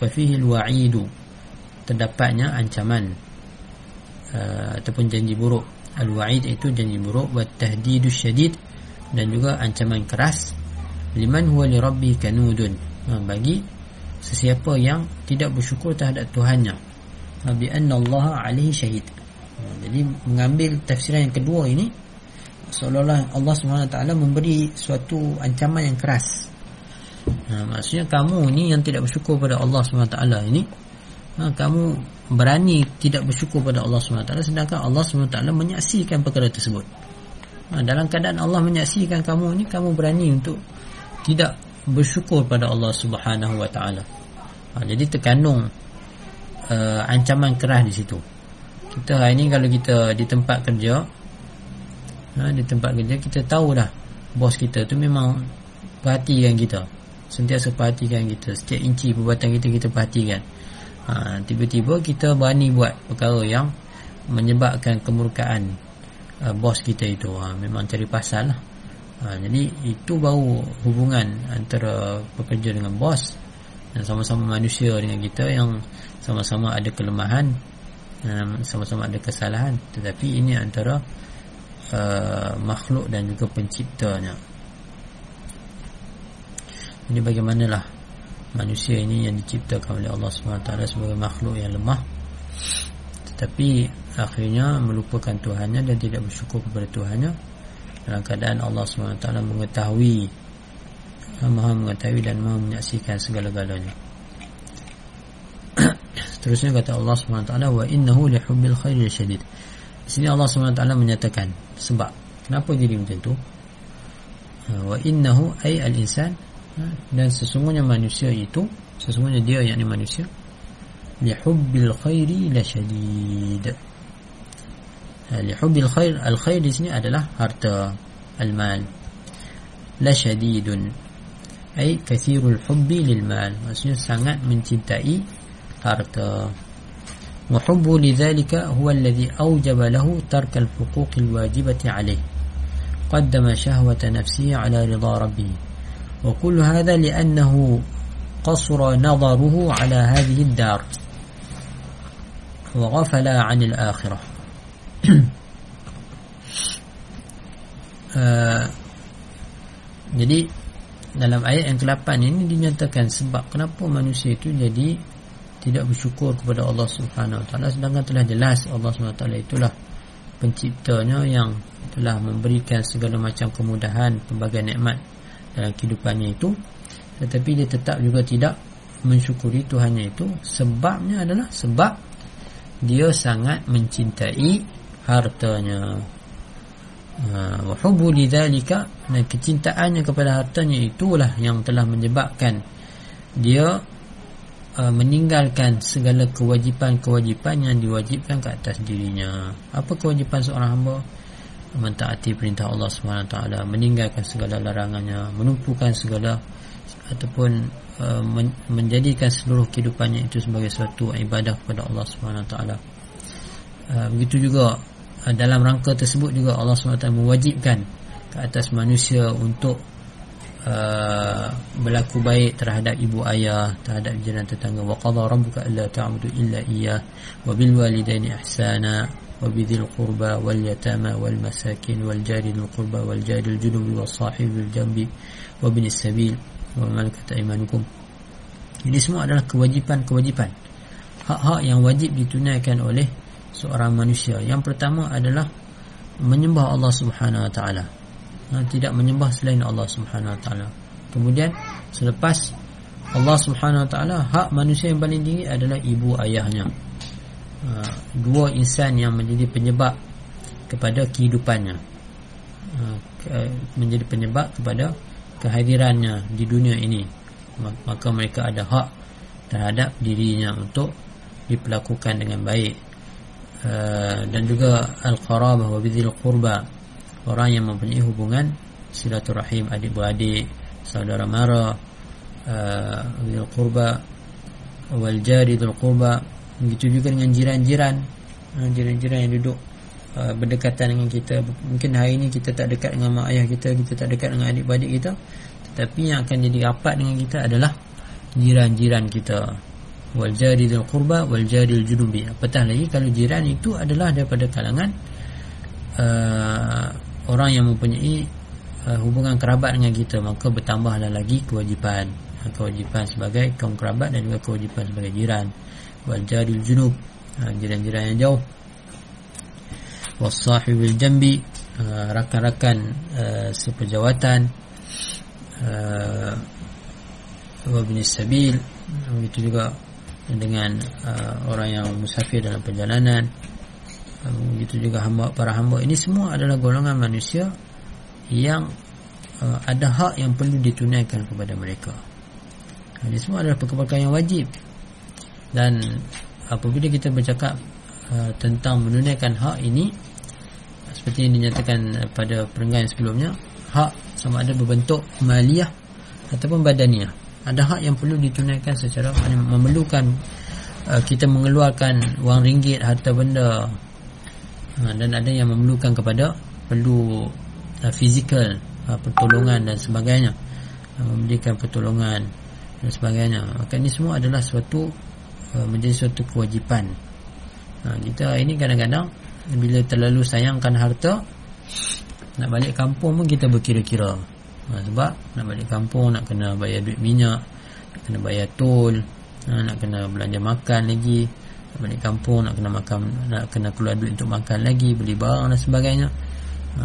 fafihil wa'idu terdapatnya ancaman uh, ataupun janji buruk. Al-wa'id itu janji buruk wa tahdidu syadid dan juga ancaman keras liman huwa li rabbi kanudun bagi sesiapa yang tidak bersyukur terhadap Tuhannya. Bi anna Allah alaihi syahid. Jadi mengambil tafsiran yang kedua ini seolah-olah Allah SWT memberi suatu ancaman yang keras. Ha, maksudnya kamu ni yang tidak bersyukur pada Allah SWT ini ha, kamu berani tidak bersyukur pada Allah SWT sedangkan Allah SWT menyaksikan perkara tersebut. Ha, dalam keadaan Allah menyaksikan kamu ni kamu berani untuk tidak bersyukur pada Allah Subhanahu wa taala. Ha, jadi terkandung uh, ancaman keras di situ. Kita hari ini kalau kita di tempat kerja ha, di tempat kerja kita tahu dah bos kita tu memang perhatikan kita. Sentiasa perhatikan kita. Setiap inci perbuatan kita kita perhatikan. Ha, tiba-tiba kita berani buat perkara yang menyebabkan kemurkaan uh, bos kita itu. Ha, memang cari pasal lah ha, jadi itu baru hubungan antara pekerja dengan bos dan sama-sama manusia dengan kita yang sama-sama ada kelemahan sama-sama ada kesalahan. Tetapi ini antara uh, makhluk dan juga penciptanya. Jadi bagaimanalah manusia ini yang diciptakan oleh Allah SWT sebagai makhluk yang lemah. Tetapi akhirnya melupakan Tuhannya dan tidak bersyukur kepada Tuhannya dalam keadaan Allah SWT mengetahui maha mengetahui dan maha menyaksikan segala-galanya. Seterusnya kata Allah SWT wa innahu lihubbil khairi syadid. Di sini Allah SWT menyatakan sebab kenapa jadi macam tu? Wa innahu ay al-insan. Dan sesungguhnya manusia itu sesungguhnya dia yakni manusia li hubbil khairi la lihubil khair al khair di sini adalah harta al mal la syadidun ai kathirul hubbi lil mal maksudnya sangat mencintai harta wa hubbu lidzalika huwa alladhi awjaba lahu tarka al huquq al wajibati alayh qaddama shahwata nafsihi ala ridha rabbih wa kullu hadha li'annahu قصر نظره على هذه الدار وغفل عن الآخرة jadi dalam ayat yang ke-8 ini dinyatakan sebab kenapa manusia itu jadi tidak bersyukur kepada Allah Subhanahu Wa Taala sedangkan telah jelas Allah Subhanahu Wa Taala itulah penciptanya yang telah memberikan segala macam kemudahan pelbagai nikmat dalam kehidupannya itu. Tetapi dia tetap juga tidak mensyukuri Tuhannya itu. Sebabnya adalah sebab dia sangat mencintai hartanya ha, wa hubbu lidzalika dan kecintaannya kepada hartanya itulah yang telah menyebabkan dia uh, meninggalkan segala kewajipan-kewajipan yang diwajibkan ke atas dirinya. Apa kewajipan seorang hamba? Mentaati perintah Allah SWT Meninggalkan segala larangannya Menumpukan segala Ataupun uh, men menjadikan seluruh kehidupannya itu sebagai suatu ibadah kepada Allah SWT uh, Begitu juga Dalam rangka tersebut juga Allah SWT mewajibkan Ke atas manusia untuk Uh, berlaku baik terhadap ibu ayah terhadap jiran tetangga. Wa qadha rabbuka alla ta'budu illa iyyah wa bil walidaini ihsana wa bidhil qurba wal yatama wal masakin wal jari al qurba wal jari al junubi was sahib al jambi wa bin sabil wa malakat aymanukum. Ini semua adalah kewajipan-kewajipan. Hak-hak yang wajib ditunaikan oleh seorang manusia yang pertama adalah menyembah Allah Subhanahu wa taala ha, tidak menyembah selain Allah Subhanahu Wa Taala. Kemudian selepas Allah Subhanahu Wa Taala, hak manusia yang paling tinggi adalah ibu ayahnya. Ha, dua insan yang menjadi penyebab kepada kehidupannya. Ha, menjadi penyebab kepada kehadirannya di dunia ini. Maka mereka ada hak terhadap dirinya untuk diperlakukan dengan baik. Uh, dan juga al-qarabah wa bidhil qurba orang yang mempunyai hubungan silaturahim adik-beradik, saudara mara, uh, dzul qurba wal jari dzul qurba, begitu juga dengan jiran-jiran, uh, jiran-jiran yang duduk uh, berdekatan dengan kita. Mungkin hari ini kita tak dekat dengan mak ayah kita, kita tak dekat dengan adik-beradik kita, tetapi yang akan jadi rapat dengan kita adalah jiran-jiran kita. Wal jari dzul qurba wal jari al junubi. Apatah lagi kalau jiran itu adalah daripada kalangan uh, orang yang mempunyai uh, hubungan kerabat dengan kita. Maka bertambahlah lagi kewajipan. Uh, kewajipan sebagai kaum kerabat dan juga kewajipan sebagai jiran. Wal jaril junub. Uh, jiran-jiran yang jauh. Was sahibil jambi uh, rakan-rakan uh, seperjawatan uh, wa bin sabil begitu juga dengan uh, orang yang musafir dalam perjalanan begitu juga hamba para hamba ini semua adalah golongan manusia yang uh, ada hak yang perlu ditunaikan kepada mereka. Ini semua adalah perkara-perkara yang wajib. Dan apabila kita bercakap uh, tentang menunaikan hak ini seperti yang dinyatakan pada perenggan sebelumnya, hak sama ada berbentuk maliyah ataupun badaniah. Ada hak yang perlu ditunaikan secara memerlukan uh, kita mengeluarkan wang ringgit harta benda. Ha, dan ada yang memerlukan kepada perlu uh, fizikal uh, pertolongan dan sebagainya. Memberikan pertolongan dan sebagainya. Maka ini semua adalah suatu menjadi suatu kewajipan. Uh, kita ini kadang-kadang bila terlalu sayangkan harta nak balik kampung pun kita berkira-kira uh, sebab nak balik kampung nak kena bayar duit minyak nak kena bayar tol uh, nak kena belanja makan lagi. Balik kampung nak kena makan nak kena keluar duit untuk makan lagi beli barang dan sebagainya. Ha,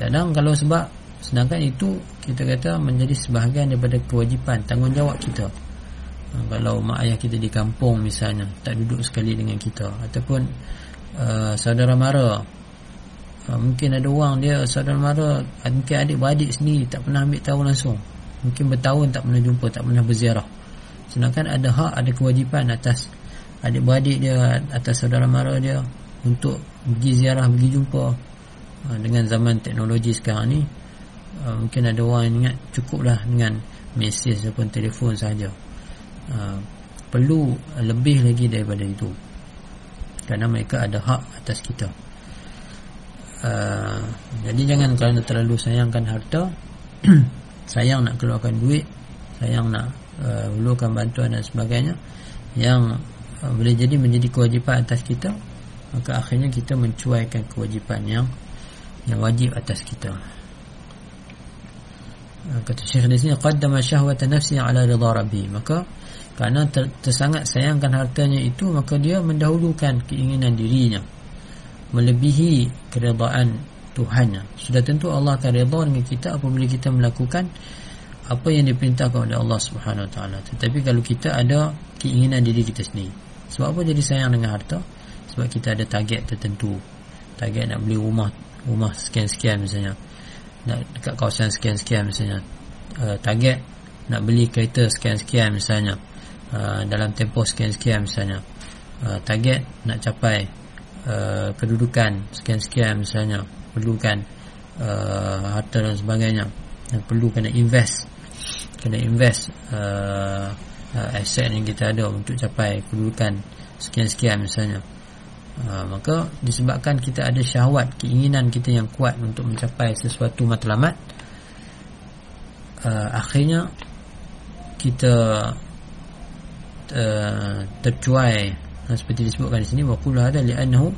kadang kalau sebab sedangkan itu kita kata menjadi sebahagian daripada kewajipan tanggungjawab kita. Ha, kalau mak ayah kita di kampung misalnya tak duduk sekali dengan kita ataupun uh, saudara mara uh, mungkin ada orang dia saudara mara mungkin adik-beradik sendiri tak pernah ambil tahu langsung. Mungkin bertahun tak pernah jumpa tak pernah berziarah. Sedangkan ada hak ada kewajipan atas adik-beradik dia atas saudara mara dia untuk pergi ziarah pergi jumpa. Uh, dengan zaman teknologi sekarang ni uh, mungkin ada orang yang ingat cukuplah dengan mesej ataupun telefon saja uh, perlu lebih lagi daripada itu. Kerana mereka ada hak atas kita uh, jadi jangan kerana terlalu sayangkan harta sayang nak keluarkan duit sayang nak uh, ulurkan bantuan dan sebagainya yang uh, boleh jadi menjadi kewajipan atas kita maka akhirnya kita mencuaikan kewajipan yang yang wajib atas kita. Kata Syekh di sini qaddama syahwata nafsi ala ridha rabbi. Maka kerana ter, tersangat sayangkan hartanya itu maka dia mendahulukan keinginan dirinya melebihi keredaan Tuhannya sudah tentu Allah akan redha dengan kita apabila kita melakukan apa yang diperintahkan oleh Allah Subhanahu Wa Taala. Tetapi kalau kita ada keinginan diri kita sendiri. Sebab apa jadi sayang dengan harta? Sebab kita ada target tertentu. Target nak beli rumah rumah sekian-sekian misalnya. Nak dekat kawasan sekian-sekian misalnya. Uh, target nak beli kereta sekian-sekian misalnya. Uh, dalam tempoh sekian-sekian misalnya. Uh, target nak capai uh, kedudukan. Sekian-sekian misalnya. Perlukan uh, harta dan sebagainya. Dan perlu kena invest. Kena invest uh, uh, aset yang kita ada untuk capai kedudukan. Sekian-sekian misalnya. Uh, maka disebabkan kita ada syahwat keinginan kita yang kuat untuk mencapai sesuatu matlamat uh, akhirnya kita uh, tercuai seperti disebutkan di sini wa kullu hadha li'annahu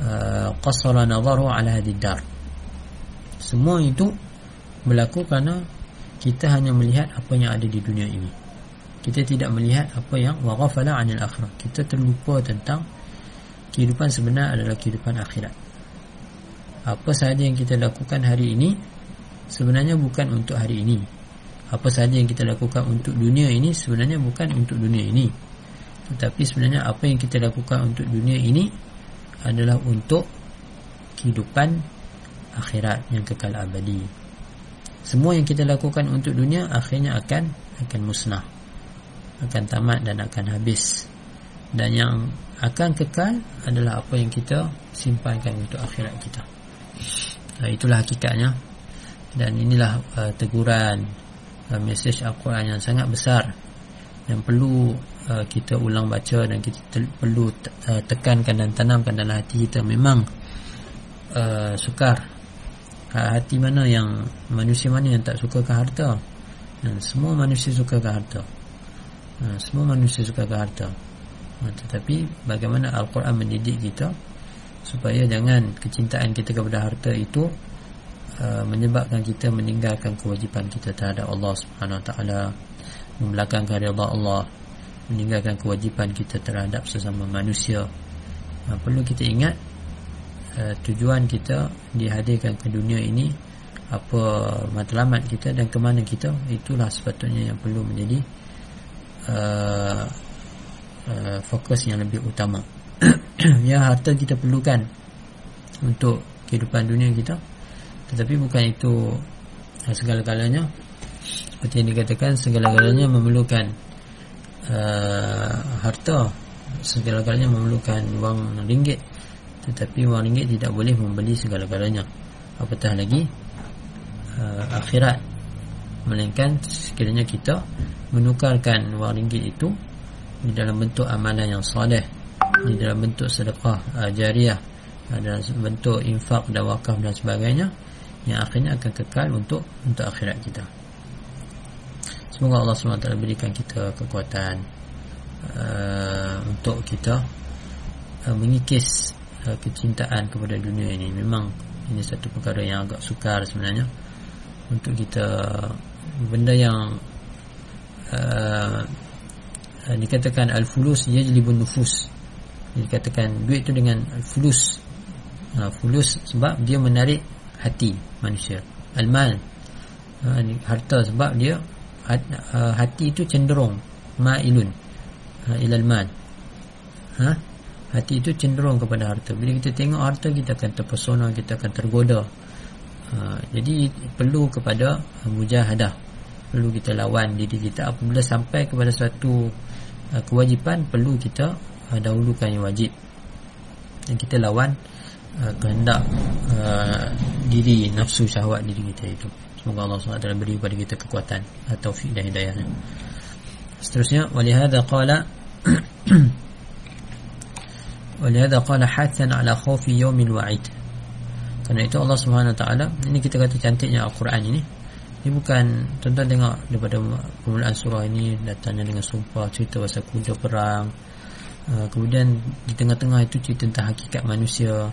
uh, qassara nadharu ala hadhihi dar semua itu berlaku kerana kita hanya melihat apa yang ada di dunia ini. Kita tidak melihat apa yang wa ghafala 'anil akhirah. Kita terlupa tentang kehidupan sebenar adalah kehidupan akhirat. Apa sahaja yang kita lakukan hari ini sebenarnya bukan untuk hari ini. Apa sahaja yang kita lakukan untuk dunia ini sebenarnya bukan untuk dunia ini tetapi sebenarnya apa yang kita lakukan untuk dunia ini adalah untuk kehidupan akhirat yang kekal abadi. Semua yang kita lakukan untuk dunia akhirnya akan akan musnah akan tamat dan akan habis. Dan yang akan kekal adalah apa yang kita simpankan untuk akhirat kita. Itulah hakikatnya. Dan inilah uh, teguran uh, mesej Al-Quran yang sangat besar yang perlu uh, kita ulang baca dan kita te- perlu te- uh, tekankan dan tanamkan dalam hati kita memang uh, sukar. Hati mana yang manusia mana yang tak suka ke harta? Dan semua manusia suka ke harta. Uh, semua manusia suka ke harta. Tetapi bagaimana Al-Quran mendidik kita supaya jangan kecintaan kita kepada harta itu Uh, menyebabkan kita meninggalkan kewajipan kita terhadap Allah Subhanahu taala membelakangkan redha Allah meninggalkan kewajipan kita terhadap sesama manusia. Uh, perlu kita ingat uh, tujuan kita dihadirkan ke dunia ini apa matlamat kita dan ke mana kita itulah sepatutnya yang perlu menjadi uh, uh, fokus yang lebih utama. Ya harta kita perlukan untuk kehidupan dunia kita. Tetapi bukan itu segala-galanya. Seperti yang dikatakan segala-galanya memerlukan uh, harta. Segala-galanya memerlukan wang ringgit. Tetapi wang ringgit tidak boleh membeli segala-galanya. Apatah lagi uh, akhirat. Melainkan sekiranya kita menukarkan wang ringgit itu di dalam bentuk amalan yang soleh di dalam bentuk sedekah uh, jariah uh, dalam bentuk infak dan wakaf dan sebagainya yang akhirnya akan kekal untuk untuk akhirat kita. Semoga Allah SWT berikan kita kekuatan uh, untuk kita uh, mengikis uh, kecintaan kepada dunia ini. Memang ini satu perkara yang agak sukar sebenarnya untuk kita benda yang uh, dikatakan al-fulus yajlibun nufus. Dikatakan duit itu dengan al-fulus. Uh, fulus sebab dia menarik hati manusia al-mal ha, harta sebab dia hati itu cenderung ma'ilun ha, ilal mal. Ha? hati itu cenderung kepada harta. Bila kita tengok harta kita akan terpesona kita akan tergoda. Ha, jadi perlu kepada mujahadah. Perlu kita lawan diri kita. Apabila sampai kepada satu uh, kewajipan perlu kita uh, dahulukan yang wajib. Dan kita lawan uh, kehendak uh, diri nafsu syahwat diri kita itu Semoga Allah SWT beri kepada kita kekuatan Taufik dan hidayah Seterusnya Walihada qala Walihada qala Hathan ala khawfi yawmil wa'id. Kerana itu Allah SWT Ini kita kata cantiknya Al-Quran ini ini bukan tuan-tuan tengok daripada permulaan surah ini datangnya dengan sumpah cerita pasal kuda perang eh, kemudian di tengah-tengah itu cerita tentang hakikat manusia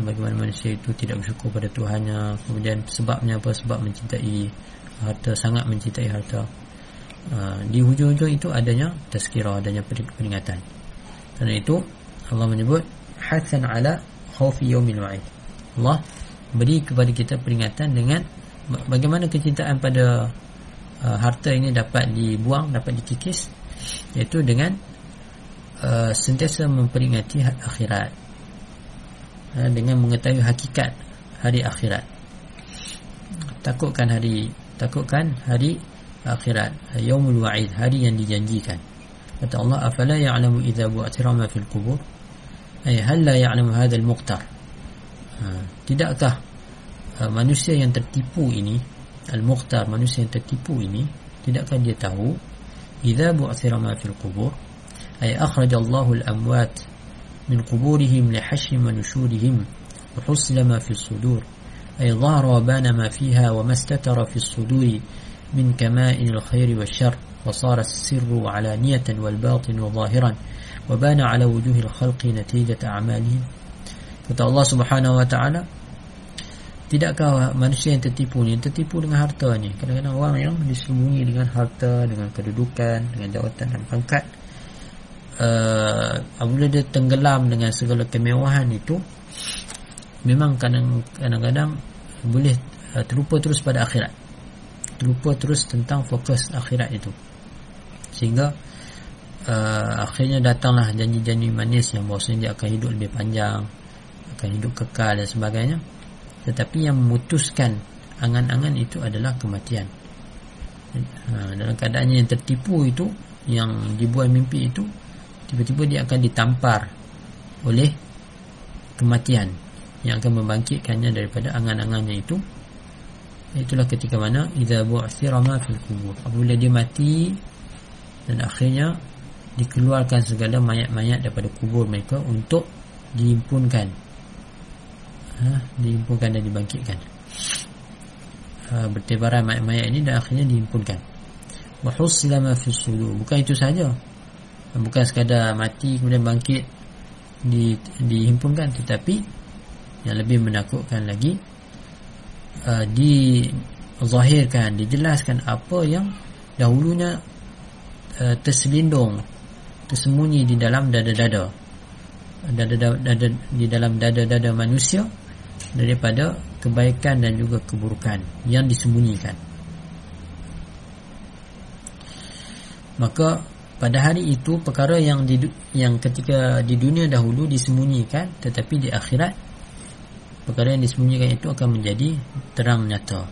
bagaimana manusia itu tidak bersyukur pada Tuhannya. Kemudian sebabnya apa? Sebab mencintai harta sangat mencintai harta. Uh, di hujung-hujung itu adanya tazkirah adanya peringatan. Kerana itu Allah menyebut hasan ala khawfi yaumil wa'id. Allah beri kepada kita peringatan dengan bagaimana kecintaan pada uh, harta ini dapat dibuang dapat dikikis. Iaitu dengan uh, sentiasa memperingati akhirat dengan mengetahui hakikat hari akhirat. Takutkan hari takutkan hari akhirat yaumul wa'id hari yang dijanjikan. Kata Allah afala ya'lamu idza bu'thira ma fil qubur? Ay hal la ya'lamu hadha al-muqtar ha, tidakkah uh, manusia yang tertipu ini al-muqtar manusia yang tertipu ini tidakkah dia tahu idza bu'thira ma fil qubur? Ay akhraja Allahu al-amwat wa nushurihim wa husla ma fi as-sudur ay dhahara wa bana ma fiha wa mastatara fi as-suduri من كمائن الخير والشر وصار السر علانية والباطن وظاهرا وبان على وجوه الخلق نتيجة أعمالهم kata Allah Subhanahu wa taala tidakkah manusia yang tertipu ni tertipu dengan harta ni kadang-kadang orang yang disembunyi dengan harta dengan kedudukan dengan jawatan dan pangkat uh, apabila dia tenggelam dengan segala kemewahan itu memang kadang-kadang boleh uh, terlupa terus pada akhirat. Terlupa terus tentang fokus akhirat itu. Sehingga uh, akhirnya datanglah janji-janji manis yang bahawasanya dia akan hidup lebih panjang akan hidup kekal dan sebagainya. Tetapi yang memutuskan angan-angan itu adalah kematian. Ha, dalam keadaannya yang tertipu itu yang dibuat mimpi itu tiba-tiba dia akan ditampar oleh kematian yang akan membangkitkannya daripada angan-angannya itu. Itulah ketika mana idza bu'thira ma fil qubur. Apabila dia mati dan akhirnya dikeluarkan segala mayat-mayat daripada kubur mereka untuk dihimpunkan. Ha, dihimpunkan dan dibangkitkan. Ha, bertebaran mayat-mayat ini dan akhirnya dihimpunkan. Wahusla ma fi sudur. Bukan itu saja bukan sekadar mati kemudian bangkit di, dihimpunkan tetapi yang lebih menakutkan lagi uh, dizahirkan dijelaskan apa yang dahulunya uh, terselindung tersembunyi di dalam dada-dada. Dada-dada di dalam dada-dada manusia daripada kebaikan dan juga keburukan yang disembunyikan. Maka pada hari itu perkara yang di, yang ketika di dunia dahulu disembunyikan tetapi di akhirat perkara yang disembunyikan itu akan menjadi terang nyata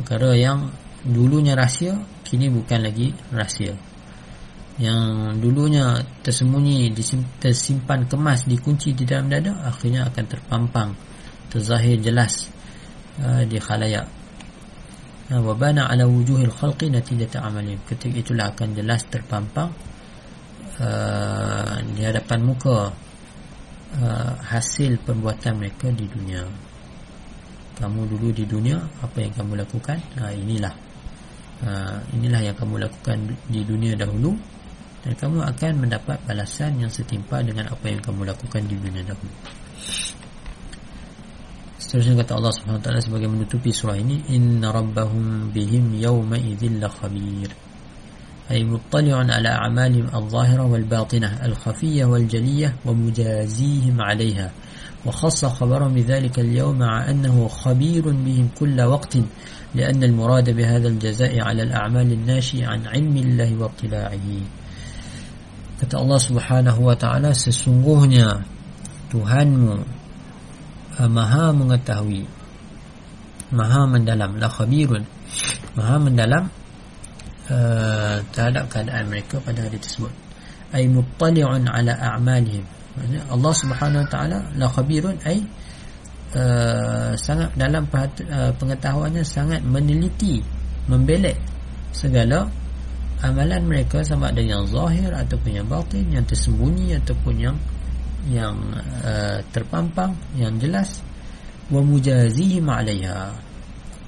perkara yang dulunya rahsia kini bukan lagi rahsia. Yang dulunya tersembunyi tersimpan kemas dikunci di dalam dada akhirnya akan terpampang terzahir jelas uh, di khalayak uh, wa bana ala wujuhil khalqi natijata amalihim. Ketika itulah akan jelas terpampang uh, di hadapan muka uh, hasil perbuatan mereka di dunia. Kamu dulu di dunia apa yang kamu lakukan? Uh, inilah. Uh, inilah yang kamu lakukan di dunia dahulu. Dan kamu akan mendapat balasan yang setimpal dengan apa yang kamu lakukan di dunia dahulu Seterusnya kata Allah SWT sebagai menutupi surah ini Inna rabbahum bihim yawma idhin la khabir muttali'un ala a'malihim al-zahira wal-batinah al-khafiyah wal-jaliyah wa mujazihim alaiha وخص خبرهم بذلك اليوم مع أنه خبير بهم كل وقت لأن المراد بهذا الجزاء على الأعمال الناشئة عن علم الله واطلاعه kata Allah Subhanahu wa taala sesungguhnya uh, Maha mengetahui. Maha mendalam. La khabirun. Maha mendalam uh, terhadap keadaan mereka pada hari tersebut. Ay muttali'un ala a'malihim. Allah Subhanahu wa taala la khabirun ay uh, sangat dalam uh, pengetahuannya sangat meneliti membelek segala amalan mereka sama ada yang zahir ataupun yang batin yang tersembunyi ataupun yang yang uh, terpampang yang jelas wa mujazihim 'alayha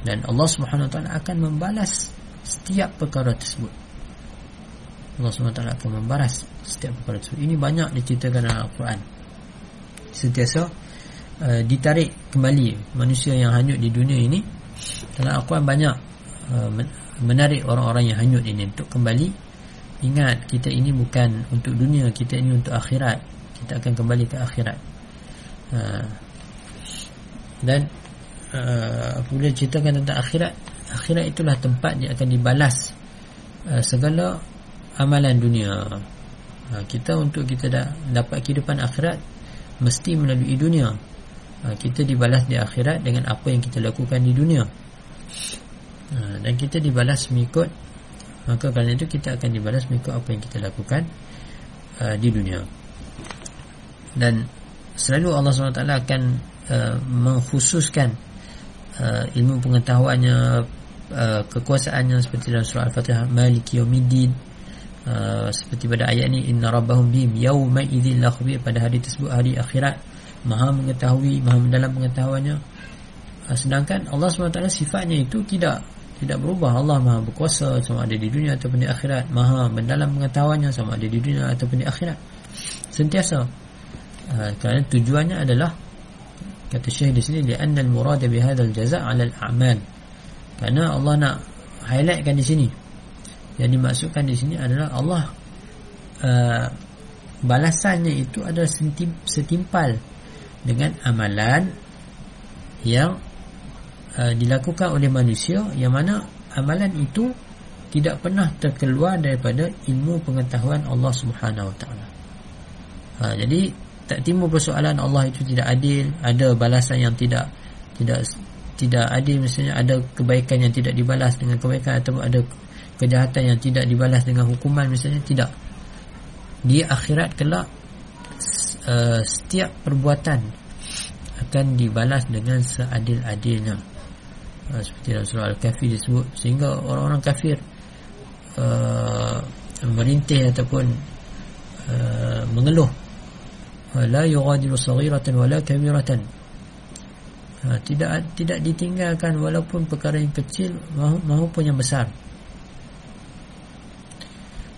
dan Allah Subhanahu taala akan membalas setiap perkara tersebut. Allah Subhanahu taala akan membalas setiap perkara tersebut. Ini banyak diceritakan dalam Al-Quran. Sentiasa uh, ditarik kembali manusia yang hanyut di dunia ini. Dalam Al-Quran banyak uh, menarik orang-orang yang hanyut ini untuk kembali. Ingat kita ini bukan untuk dunia kita ini untuk akhirat kita akan kembali ke akhirat ha. dan uh, apabila ceritakan tentang akhirat akhirat itulah tempat yang akan dibalas uh, segala amalan dunia ha. kita untuk kita dah dapat kehidupan akhirat mesti melalui dunia ha. kita dibalas di akhirat dengan apa yang kita lakukan di dunia Ha, dan kita dibalas mengikut maka kerana itu kita akan dibalas mengikut apa yang kita lakukan uh, di dunia dan selalu Allah SWT akan uh, mengkhususkan uh, ilmu pengetahuannya uh, kekuasaannya seperti dalam surah Al-Fatihah Maliki Yawmiddin uh, seperti pada ayat ini Inna Rabbahum Bim Yawma idhin lakhbir pada hari tersebut hari akhirat maha mengetahui maha mendalam pengetahuannya. Uh, sedangkan Allah SWT sifatnya itu tidak tidak berubah. Allah maha berkuasa sama ada di dunia ataupun di akhirat. Maha mendalam pengetahuannya sama ada di dunia ataupun di akhirat. Sentiasa uh, kerana tujuannya adalah kata syekh di sini dia annal murad bi hadzal jazaa' 'ala al-a'mal kerana Allah nak highlightkan di sini yang dimaksudkan di sini adalah Allah uh, balasannya itu adalah setimpal dengan amalan yang Uh, dilakukan oleh manusia yang mana amalan itu tidak pernah terkeluar daripada ilmu pengetahuan Allah Subhanahu Wa Taala. Ha, jadi tak timbul persoalan Allah itu tidak adil, ada balasan yang tidak tidak tidak adil misalnya ada kebaikan yang tidak dibalas dengan kebaikan atau ada kejahatan yang tidak dibalas dengan hukuman misalnya tidak. Di akhirat kelak uh, setiap perbuatan akan dibalas dengan seadil-adilnya uh, seperti dalam surah Al-Kahfi disebut sehingga orang-orang kafir uh, merintih ataupun uh, mengeluh la yughadiru saghiratan wala kabiratan. Uh, tidak tidak ditinggalkan walaupun perkara yang kecil maupun yang besar.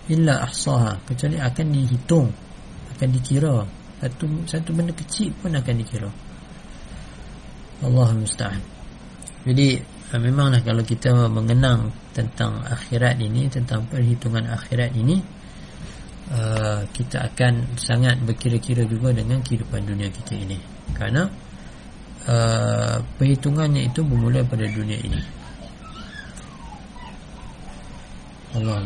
Illa ahsaha kecuali akan dihitung akan dikira. Satu satu benda kecil pun akan dikira. Allah musta'an. Jadi uh, memanglah kalau kita mengenang tentang akhirat ini, tentang perhitungan akhirat ini, uh, kita akan sangat berkira-kira juga dengan kehidupan dunia kita ini. Karena uh, perhitungannya itu bermula pada dunia ini. Allah.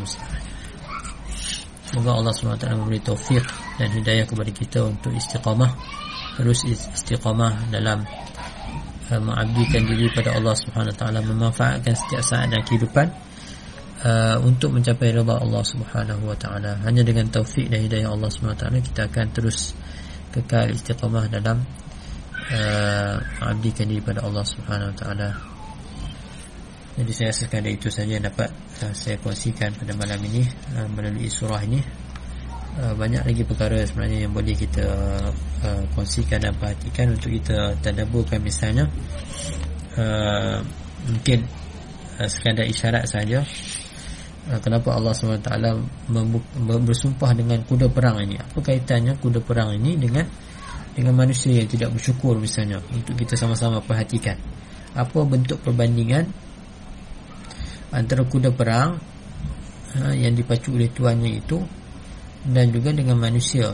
Semoga Allah SWT memberi taufik dan hidayah kepada kita untuk istiqamah terus istiqamah dalam mengabdikan diri pada Allah taala memanfaatkan setiap saat dan kehidupan uh, untuk mencapai redha Allah Subhanahu wa taala. Hanya dengan taufik dan hidayah Allah Subhanahu wa taala kita akan terus kekal istiqamah dalam uh, mengabdikan diri pada Allah Subhanahu wa taala. Jadi saya rasa sekadar itu saja yang dapat uh, saya kongsikan pada malam ini uh, melalui surah ini. Uh, banyak lagi perkara sebenarnya yang boleh kita uh, kongsikan dan perhatikan untuk kita tadaburkan misalnya. Uh, mungkin uh, sekadar isyarat saja kenapa Allah SWT bersumpah dengan kuda perang ini? Apa kaitannya kuda perang ini dengan dengan manusia yang tidak bersyukur misalnya? Untuk kita sama-sama perhatikan. Apa bentuk perbandingan antara kuda perang uh, yang dipacu oleh tuannya itu dan juga dengan manusia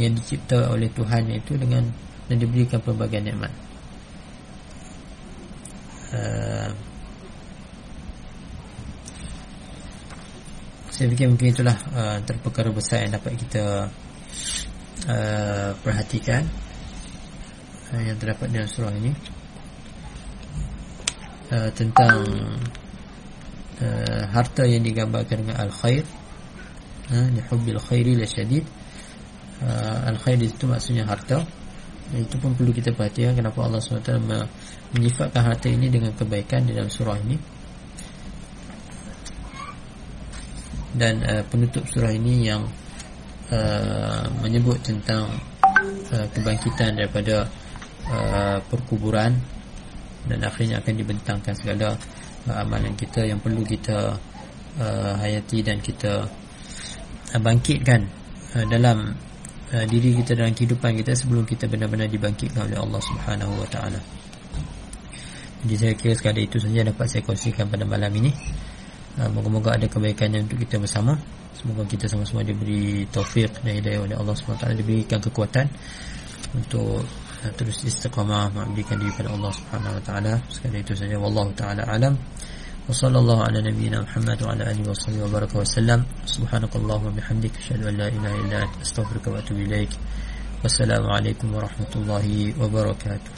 yang dicipta oleh Tuhan itu dengan dan diberikan pelbagai nikmat. Uh, saya fikir mungkin itulah uh, antara perkara besar yang dapat kita uh, perhatikan uh, yang terdapat dalam surah ini. Uh, tentang uh, harta yang digambarkan dengan al-khair. Uh, ni hubbil khairi la syadid. Uh, al-khair itu maksudnya harta. Itu pun perlu kita perhatikan kenapa Allah SWT menyifatkan harta ini dengan kebaikan di dalam surah ini dan uh, penutup surah ini yang uh, menyebut tentang uh, kebangkitan daripada uh, perkuburan dan akhirnya akan dibentangkan segala uh, amalan kita yang perlu kita uh, hayati dan kita uh, bangkitkan uh, dalam uh, diri kita dalam kehidupan kita sebelum kita benar-benar dibangkitkan oleh Allah Subhanahu Wa Taala. Jadi saya kira sekadar itu saja dapat saya kongsikan pada malam ini. Ha, moga-moga ada kebaikannya untuk kita bersama. Semoga kita sama-sama diberi taufik dan hidayah oleh Allah SWT Diberikan kekuatan untuk ha, terus istiqamah Mengabdikan diri kepada Allah SWT Sekali itu saja Wallahu ta'ala alam. Wa sallallahu ala nabiyyina Muhammad wa ala alihi wa sallam wa baraka wa sallam. Subhanakallahu wa bihamdik Asyadu an la ilaha illa anta astaghfiruka wa atubu ilaik. Wassalamualaikum warahmatullahi wabarakatuh